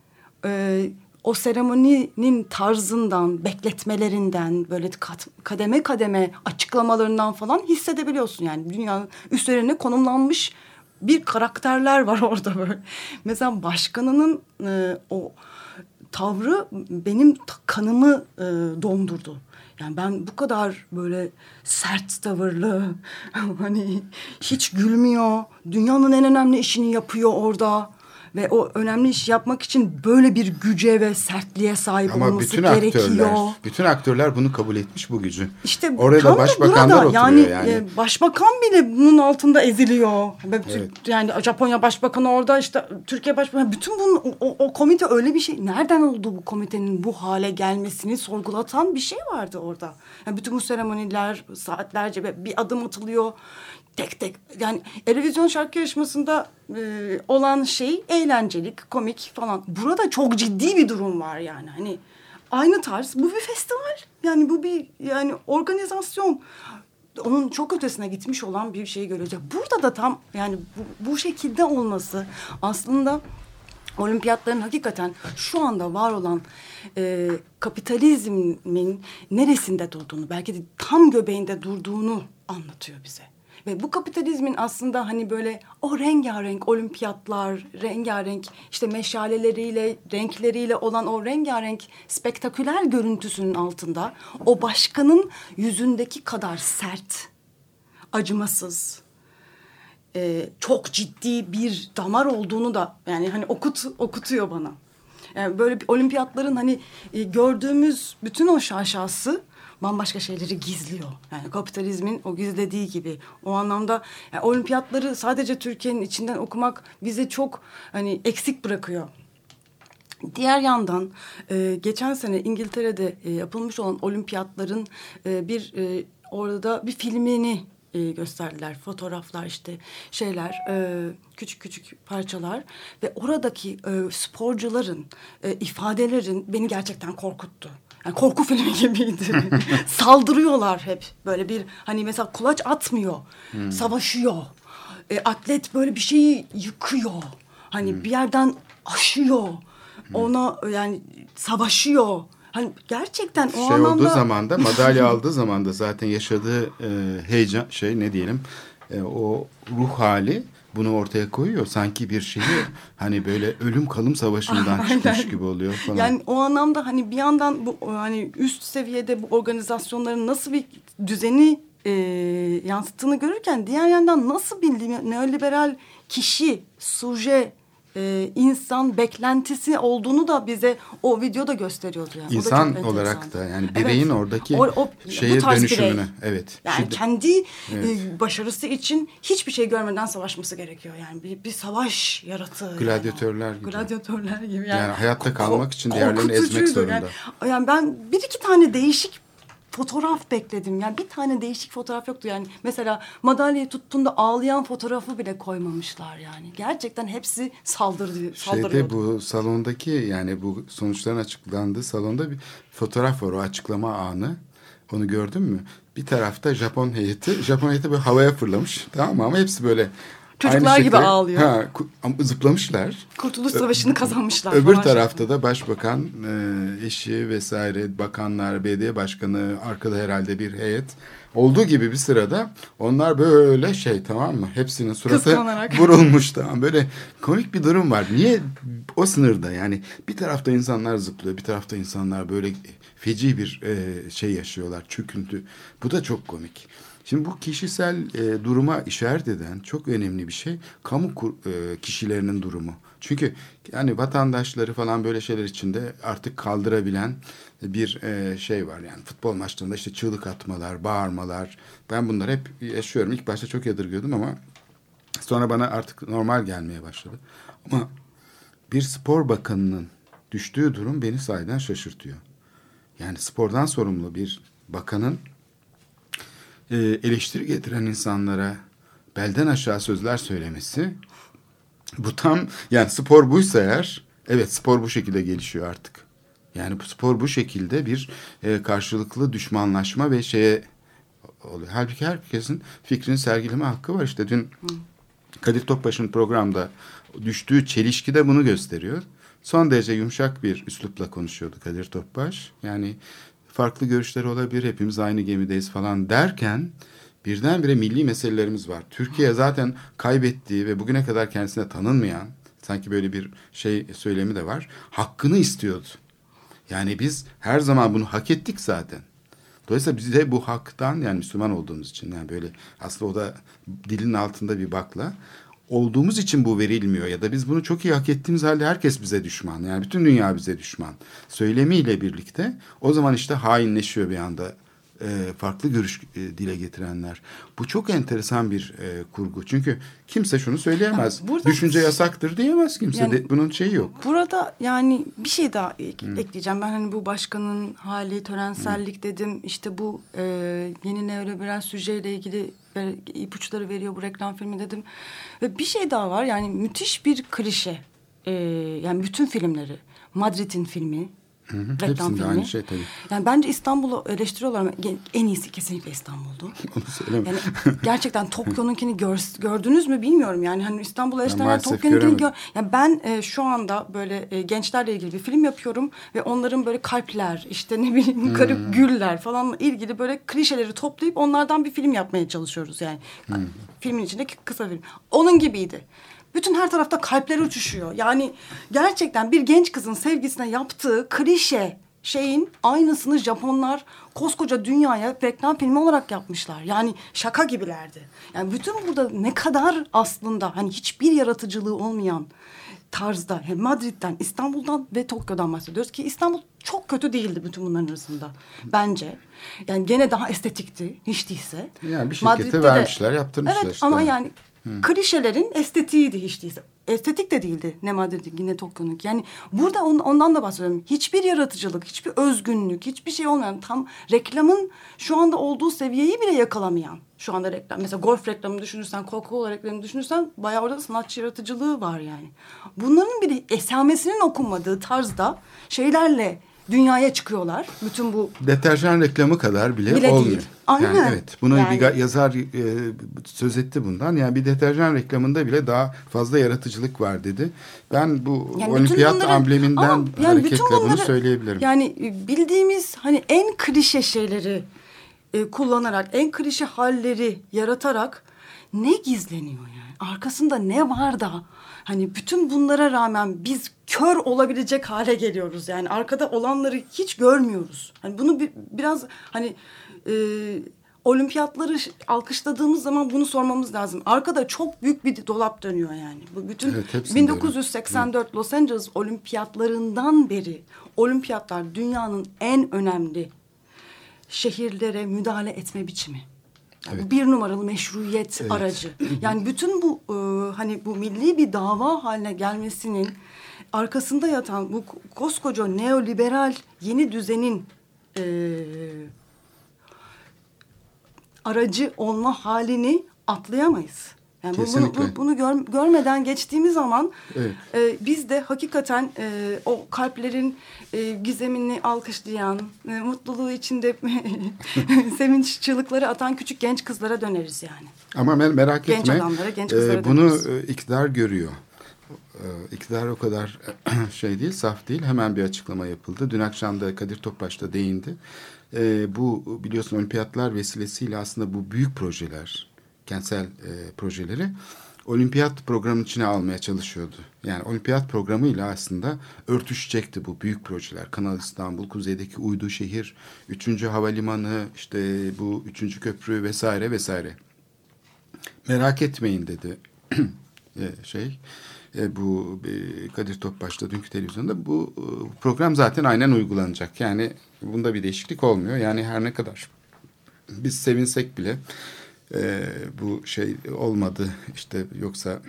e, o seremoninin tarzından, bekletmelerinden, böyle kat- kademe kademe açıklamalarından falan hissedebiliyorsun. Yani dünyanın üstlerine konumlanmış bir karakterler var orada böyle. Mesela başkanının e, o tavrı benim kanımı e, dondurdu. Yani ben bu kadar böyle sert tavırlı, hani hiç gülmüyor, dünyanın en önemli işini yapıyor orada. Ve o önemli işi yapmak için böyle bir güce ve sertliğe sahip Ama olması bütün gerekiyor. aktörler, bütün aktörler bunu kabul etmiş bu gücü. İşte Oraya tam da da başbakanlar burada. oturuyor yani. yani. e, başbakan bile bunun altında eziliyor. Evet. Yani Japonya başbakanı orada işte Türkiye başbakanı bütün bunun o, o- komite öyle bir şey. Nereden oldu bu komitenin bu hale gelmesini sorgulatan bir şey vardı orada. Yani bütün bu seremoniler saatlerce bir adım atılıyor. Tek tek yani Eurovision şarkı yarışmasında e, olan şey eğlencelik, komik falan. Burada çok ciddi bir durum var yani. Hani aynı tarz bu bir festival. Yani bu bir yani organizasyon onun çok ötesine gitmiş olan bir şey göreceğiz. Burada da tam yani bu, bu şekilde olması aslında olimpiyatların hakikaten şu anda var olan e, kapitalizmin neresinde durduğunu belki de tam göbeğinde durduğunu anlatıyor bize. Ve bu kapitalizmin aslında hani böyle o rengarenk olimpiyatlar, rengarenk işte meşaleleriyle, renkleriyle olan o rengarenk spektaküler görüntüsünün altında o başkanın yüzündeki kadar sert, acımasız, e, çok ciddi bir damar olduğunu da yani hani okut okutuyor bana. Yani böyle bir olimpiyatların hani e, gördüğümüz bütün o şaşası bambaşka şeyleri gizliyor. Yani kapitalizmin o gizlediği gibi. O anlamda yani olimpiyatları sadece Türkiye'nin içinden okumak bizi çok hani eksik bırakıyor. Diğer yandan e, geçen sene İngiltere'de e, yapılmış olan olimpiyatların e, bir e, orada bir filmini e, gösterdiler. Fotoğraflar işte şeyler e, küçük küçük parçalar ve oradaki e, sporcuların e, ifadelerin beni gerçekten korkuttu. Yani korku filmi gibiydi. Saldırıyorlar hep böyle bir hani mesela kulaç atmıyor. Savaşıyor. E, atlet böyle bir şeyi yıkıyor. Hani bir yerden aşıyor. Ona yani savaşıyor. Hani gerçekten o şey anlamda olduğu zaman da madalya aldığı zaman da zaten yaşadığı e, heyecan şey ne diyelim e, o ruh hali bunu ortaya koyuyor. Sanki bir şeyi hani böyle ölüm kalım savaşından çıkmış gibi oluyor falan. Yani o anlamda hani bir yandan bu hani üst seviyede bu organizasyonların nasıl bir düzeni e, yansıttığını görürken diğer yandan nasıl bir li- neoliberal kişi, suje, e, insan beklentisi olduğunu da bize o videoda gösteriyordu yani. O da İnsan olarak enteresan. da yani bireyin Evet. oradaki O- o- şeye dönüşümünü. birey. Evet. Yani Şimdi- kendi Evet. e, başarısı için hiçbir şey görmeden savaşması gerekiyor. Yani bir, bir savaş yaratığı. Gladyatörler yani. gibi. Gladyatörler gibi. Yani, Yani hayatta kalmak için diğerlerini ezmek zorunda. Yani, yani ben bir iki tane değişik fotoğraf bekledim. Yani bir tane değişik fotoğraf yoktu. Yani mesela madalyayı tuttuğunda ağlayan fotoğrafı bile koymamışlar yani. Gerçekten hepsi saldırdı. Şeyde bu salondaki yani bu sonuçların açıklandığı salonda bir fotoğraf var o açıklama anı. Onu gördün mü? Bir tarafta Japon heyeti. Japon heyeti böyle havaya fırlamış. Tamam mı? Ama hepsi böyle Çocuklar aynı gibi ağlıyor. Ha, zıplamışlar. Kurtuluş Savaşı'nı kazanmışlar. Öbür falan. tarafta da başbakan, e, eşi vesaire, bakanlar, belediye başkanı, arkada herhalde bir heyet. Olduğu gibi bir sırada onlar böyle şey tamam mı? Hepsinin suratı Kıskanarak. vurulmuş tamam. Böyle komik bir durum var. Niye o sınırda yani bir tarafta insanlar zıplıyor, bir tarafta insanlar böyle feci bir e, şey yaşıyorlar, çöküntü. Bu da çok komik. Şimdi bu kişisel e, duruma işaret eden çok önemli bir şey kamu kur- e, kişilerinin durumu. Çünkü yani vatandaşları falan böyle şeyler içinde artık kaldırabilen bir e, şey var. Yani futbol maçlarında işte çığlık atmalar, bağırmalar. Ben bunları hep yaşıyorum. İlk başta çok yadırgıyordum ama sonra bana artık normal gelmeye başladı. Ama bir spor bakanının düştüğü durum beni sahiden şaşırtıyor. Yani spordan sorumlu bir bakanın e, eleştiri getiren insanlara belden aşağı sözler söylemesi bu tam yani spor buysa eğer evet spor bu şekilde gelişiyor artık. Yani bu spor bu şekilde bir e, karşılıklı düşmanlaşma ve şeye oluyor. Halbuki herkesin fikrini sergileme hakkı var. İşte dün Kadir Topbaş'ın programda düştüğü çelişki de bunu gösteriyor. son derece yumuşak bir üslupla konuşuyordu Kadir Topbaş. Yani farklı görüşler olabilir, hepimiz aynı gemideyiz falan derken birdenbire milli meselelerimiz var. Türkiye zaten kaybettiği ve bugüne kadar kendisine tanınmayan sanki böyle bir şey söylemi de var. Hakkını istiyordu. Yani biz her zaman bunu hak ettik zaten. Dolayısıyla bize bu haktan yani Müslüman olduğumuz için yani böyle aslında o da dilin altında bir bakla olduğumuz için bu verilmiyor ya da biz bunu çok iyi hak ettiğimiz halde herkes bize düşman. Yani bütün dünya bize düşman. Söylemiyle birlikte o zaman işte hainleşiyor bir anda e, farklı görüş e, dile getirenler. Bu çok enteresan bir e, kurgu. Çünkü kimse şunu söyleyemez. Ya burada- Düşünce yasaktır diyemez kimse. Yani- de, bunun şeyi yok. Burada yani bir şey daha ek- ekleyeceğim. Ben hani bu başkanın hali, törensellik dedim. İşte bu e, yeni neoliberal süjeyle ilgili ipuçları veriyor bu reklam filmi dedim. Ve bir şey daha var yani müthiş bir klişe. E, yani bütün filmleri. Madrid'in filmi. Reklam Hepsinde filmi. aynı şey tabii. Yani bence İstanbul'u eleştiriyorlar ama en iyisi kesinlikle İstanbul'du. Onu söyleme. Yani gerçekten Tokyo'nunkini gör, gördünüz mü bilmiyorum. Yani hani İstanbul'a eleştirenler Tokyo'nunkini gör. Yani ben e, şu anda böyle e, gençlerle ilgili bir film yapıyorum ve onların böyle kalpler, işte ne bileyim Hmm. garip güller falan ilgili böyle klişeleri toplayıp onlardan bir film yapmaya çalışıyoruz yani. Hmm. Filmin içindeki kısa film. Onun gibiydi. Bütün her tarafta kalpler uçuşuyor. Yani gerçekten bir genç kızın sevgisine yaptığı klişe şeyin aynısını Japonlar koskoca dünyaya reklam filmi olarak yapmışlar. Yani şaka gibilerdi. Yani bütün burada ne kadar aslında hani hiçbir yaratıcılığı olmayan tarzda hem Madrid'den, İstanbul'dan ve Tokyo'dan bahsediyoruz ki İstanbul çok kötü değildi bütün bunların arasında bence. Yani gene daha estetikti hiç değilse. Yani bir şirkete Madrid'de de- vermişler, yaptırmışlar Evet işte. ama yani klişelerin estetiğiydi hiç değilse. Estetik de değildi ne Madrid'in ne Tokyo'nun. Yani burada on- ondan da bahsediyorum. Hiçbir yaratıcılık, hiçbir özgünlük, hiçbir şey olmayan tam reklamın şu anda olduğu seviyeyi bile yakalamayan. Şu anda reklam. Mesela golf reklamını düşünürsen, Coca-Cola reklamını düşünürsen bayağı orada sanatçı yaratıcılığı var yani. Bunların bile esamesinin okunmadığı tarzda şeylerle dünyaya çıkıyorlar. Bütün bu Deterjan reklamı kadar bile, Bile değil. olmuyor. Aynen. Yani evet. Bunu Yani- bir yazar e, söz etti bundan. Yani bir deterjan reklamında bile daha fazla yaratıcılık var dedi. Ben bu Yani olimpiyat bunları- ambleminden Ama yani hareketle bütün bunu bunları- söyleyebilirim. Yani e, bildiğimiz hani en klişe şeyleri e, kullanarak, en klişe halleri yaratarak ne gizleniyor yani? Arkasında ne var da hani bütün bunlara rağmen biz kör olabilecek hale geliyoruz yani arkada olanları hiç görmüyoruz. Hani bunu bir, biraz hani e, olimpiyatları alkışladığımız zaman bunu sormamız lazım. Arkada çok büyük bir dolap dönüyor yani. Bu bütün Evet, hepsinde öyle. 1984 Los Angeles olimpiyatlarından beri olimpiyatlar dünyanın en önemli şehirlere müdahale etme biçimi. Bu bir numaralı meşruiyet aracı. Yani bütün bu e, hani bu milli bir dava haline gelmesinin arkasında yatan bu koskoca neoliberal yeni düzenin e, aracı olma halini atlayamayız. Yani bunu, Kesinlikle. bu- bunu gör- görmeden geçtiğimiz zaman Evet. e, biz de hakikaten e, o kalplerin e, gizemini alkışlayan, e, mutluluğu içinde sevinç çığlıkları atan küçük genç kızlara döneriz yani. Ama merak Genç etme. adamlara, genç e, kızlara bunu döneriz. e, iktidar görüyor. E, iktidar o kadar şey değil, saf değil. Hemen bir açıklama yapıldı. Dün akşam da Kadir Topbaş da değindi. E, bu biliyorsun olimpiyatlar vesilesiyle aslında bu büyük projeler, kentsel e, projeleri olimpiyat programının içine almaya çalışıyordu. Yani olimpiyat programıyla aslında örtüşecekti bu büyük projeler. Kanal İstanbul, kuzeydeki uydu şehir, üçüncü havalimanı, işte bu üçüncü köprü vesaire vesaire. Merak etmeyin dedi e, şey. E, bu e, Kadir Topbaş'ta dünkü televizyonda bu program zaten aynen uygulanacak. Yani bunda bir değişiklik olmuyor. Yani her ne kadar biz sevinsek bile e, bu şey olmadı işte yoksa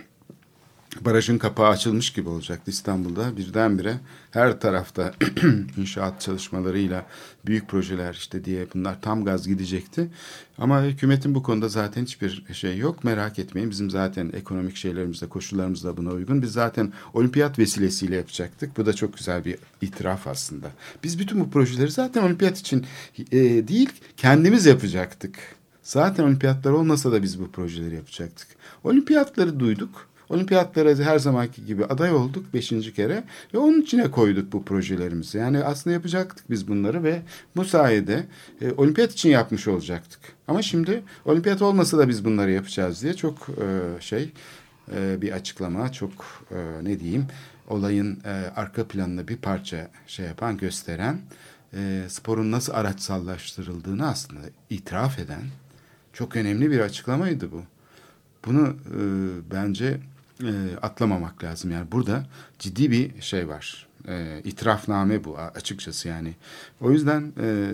barajın kapağı açılmış gibi olacaktı İstanbul'da. Birdenbire her tarafta inşaat çalışmalarıyla büyük projeler işte diye bunlar tam gaz gidecekti. Ama hükümetin bu konuda zaten hiçbir şey yok. Merak etmeyin bizim zaten ekonomik şeylerimizde koşullarımız da buna uygun. Biz zaten olimpiyat vesilesiyle yapacaktık. Bu da çok güzel bir itiraf aslında. Biz bütün bu projeleri zaten olimpiyat için e, değil kendimiz yapacaktık. Zaten olimpiyatlar olmasa da biz bu projeleri yapacaktık. Olimpiyatları duyduk. olimpiyatlara her zamanki gibi aday olduk beşinci kere ve onun içine koyduk bu projelerimizi. Yani aslında yapacaktık biz bunları ve bu sayede e, olimpiyat için yapmış olacaktık. Ama şimdi olimpiyat olmasa da biz bunları yapacağız diye çok e, şey e, bir açıklama, çok e, ne diyeyim olayın e, arka planını bir parça şey yapan, gösteren, e, sporun nasıl araçsallaştırıldığını aslında itiraf eden çok önemli bir açıklamaydı bu. Bunu e, bence e, atlamamak lazım. Yani burada ciddi bir şey var. E, itirafname bu açıkçası yani. O yüzden e,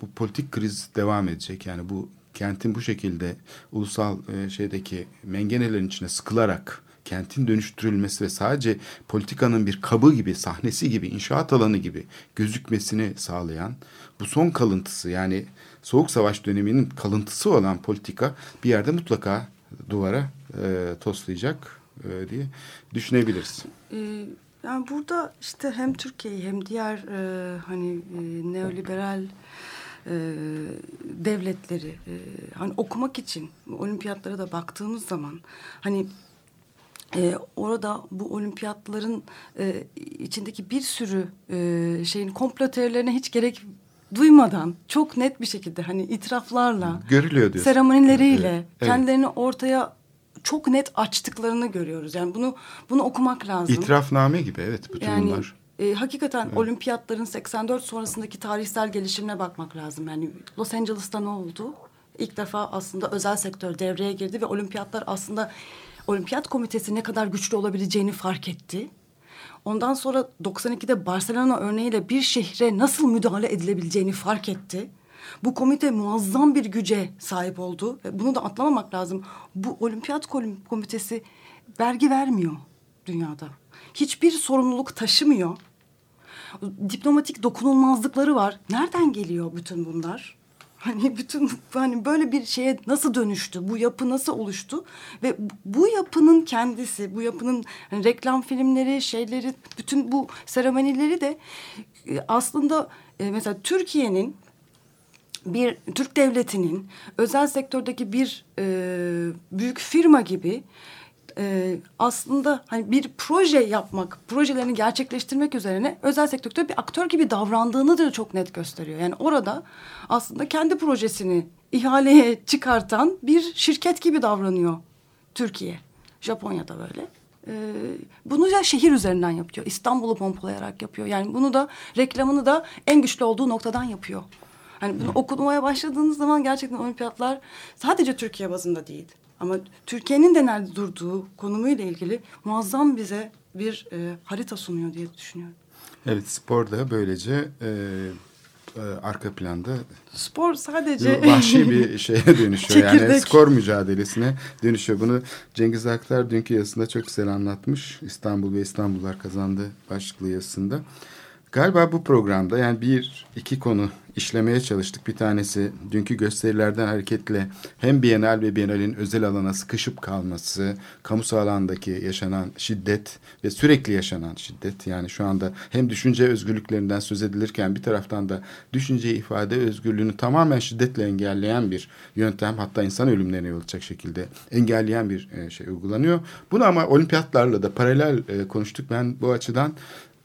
bu politik kriz devam edecek. Yani bu kentin bu şekilde ulusal e, şeydeki mengenelerin içine sıkılarak kentin dönüştürülmesi ve sadece politikanın bir kabı gibi, sahnesi gibi, inşaat alanı gibi gözükmesini sağlayan bu son kalıntısı yani Soğuk Savaş döneminin kalıntısı olan politika bir yerde mutlaka duvara e, toslayacak e, diye düşünebiliriz. Ee, yani burada işte hem Türkiye'yi hem diğer e, hani e, neoliberal e, devletleri e, hani okumak için olimpiyatlara da baktığımız zaman hani e, orada bu olimpiyatların e, içindeki bir sürü e, şeyin komplo teorilerine hiç gerek duymadan çok net bir şekilde hani itiraflarla görülüyor diyorsun. seremonileriyle Evet, evet. kendilerini ortaya çok net açtıklarını görüyoruz. Yani bunu bunu okumak lazım. İtirafname gibi evet bütün yani bunlar. e, hakikaten olimpiyatların 84 sonrasındaki tarihsel gelişimine bakmak lazım. Yani Los Angeles'ta ne oldu? İlk defa aslında özel sektör devreye girdi ve olimpiyatlar aslında olimpiyat komitesi ne kadar güçlü olabileceğini fark etti. Ondan sonra 92'de Barcelona örneğiyle bir şehre nasıl müdahale edilebileceğini fark etti. Bu komite muazzam bir güce sahip oldu. Ve bunu da atlamamak lazım. Bu olimpiyat Kom- komitesi vergi vermiyor dünyada. Hiçbir sorumluluk taşımıyor. Diplomatik dokunulmazlıkları var. Nereden geliyor bütün bunlar? Hani bütün hani böyle bir şeye nasıl dönüştü? Bu yapı nasıl oluştu? Ve bu yapının kendisi, bu yapının hani reklam filmleri, şeyleri, bütün bu seremonileri de e, aslında e, mesela Türkiye'nin bir Türk devletinin özel sektördeki bir e, büyük firma gibi e, aslında hani bir proje yapmak, projelerini gerçekleştirmek üzerine özel sektörde bir aktör gibi davrandığını da çok net gösteriyor. Yani orada aslında kendi projesini ihaleye çıkartan bir şirket gibi davranıyor Türkiye. Japonya'da böyle. Ee, bunu da şehir üzerinden yapıyor. İstanbul'u pompalayarak yapıyor. Yani bunu da reklamını da en güçlü olduğu noktadan yapıyor. Hani bunu okumaya başladığınız zaman gerçekten olimpiyatlar sadece Türkiye bazında değil. Ama Türkiye'nin de nerede durduğu konumuyla ilgili muazzam bize bir e, harita sunuyor diye düşünüyorum. Evet spor da böylece e, e, arka planda Spor sadece vahşi bir şeye dönüşüyor. yani skor mücadelesine dönüşüyor. Bunu Cengiz Aktar dünkü yazısında çok güzel anlatmış. İstanbul ve İstanbullar kazandı başlıklı yazısında. Galiba bu programda yani bir iki konu işlemeye çalıştık. Bir tanesi dünkü gösterilerden hareketle hem Bienal ve Bienal'in özel alana sıkışıp kalması, kamusal alandaki yaşanan şiddet ve sürekli yaşanan şiddet. Yani şu anda hem düşünce özgürlüklerinden söz edilirken bir taraftan da düşünce ifade özgürlüğünü tamamen şiddetle engelleyen bir yöntem hatta insan ölümlerine yol açacak şekilde engelleyen bir e, şey uygulanıyor. Bunu ama olimpiyatlarla da paralel e, konuştuk. Ben bu açıdan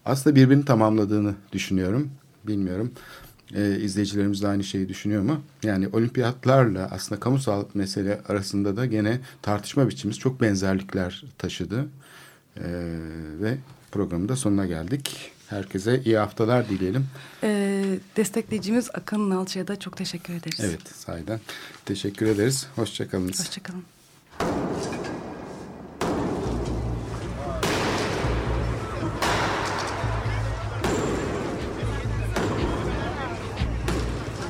aslında birbirini tamamladığını düşünüyorum. Bilmiyorum. Ee, izleyicilerimiz de aynı şeyi düşünüyor mu? Yani olimpiyatlarla aslında kamusal mesele arasında da gene tartışma biçimimiz çok benzerlikler taşıdı. Ee, ve programın da sonuna geldik. Herkese iyi haftalar dileyelim. e, destekleyicimiz Akın Nalçı'ya da çok teşekkür ederiz. Evet sahiden teşekkür ederiz. Hoşçakalınız. Hoşçakalın.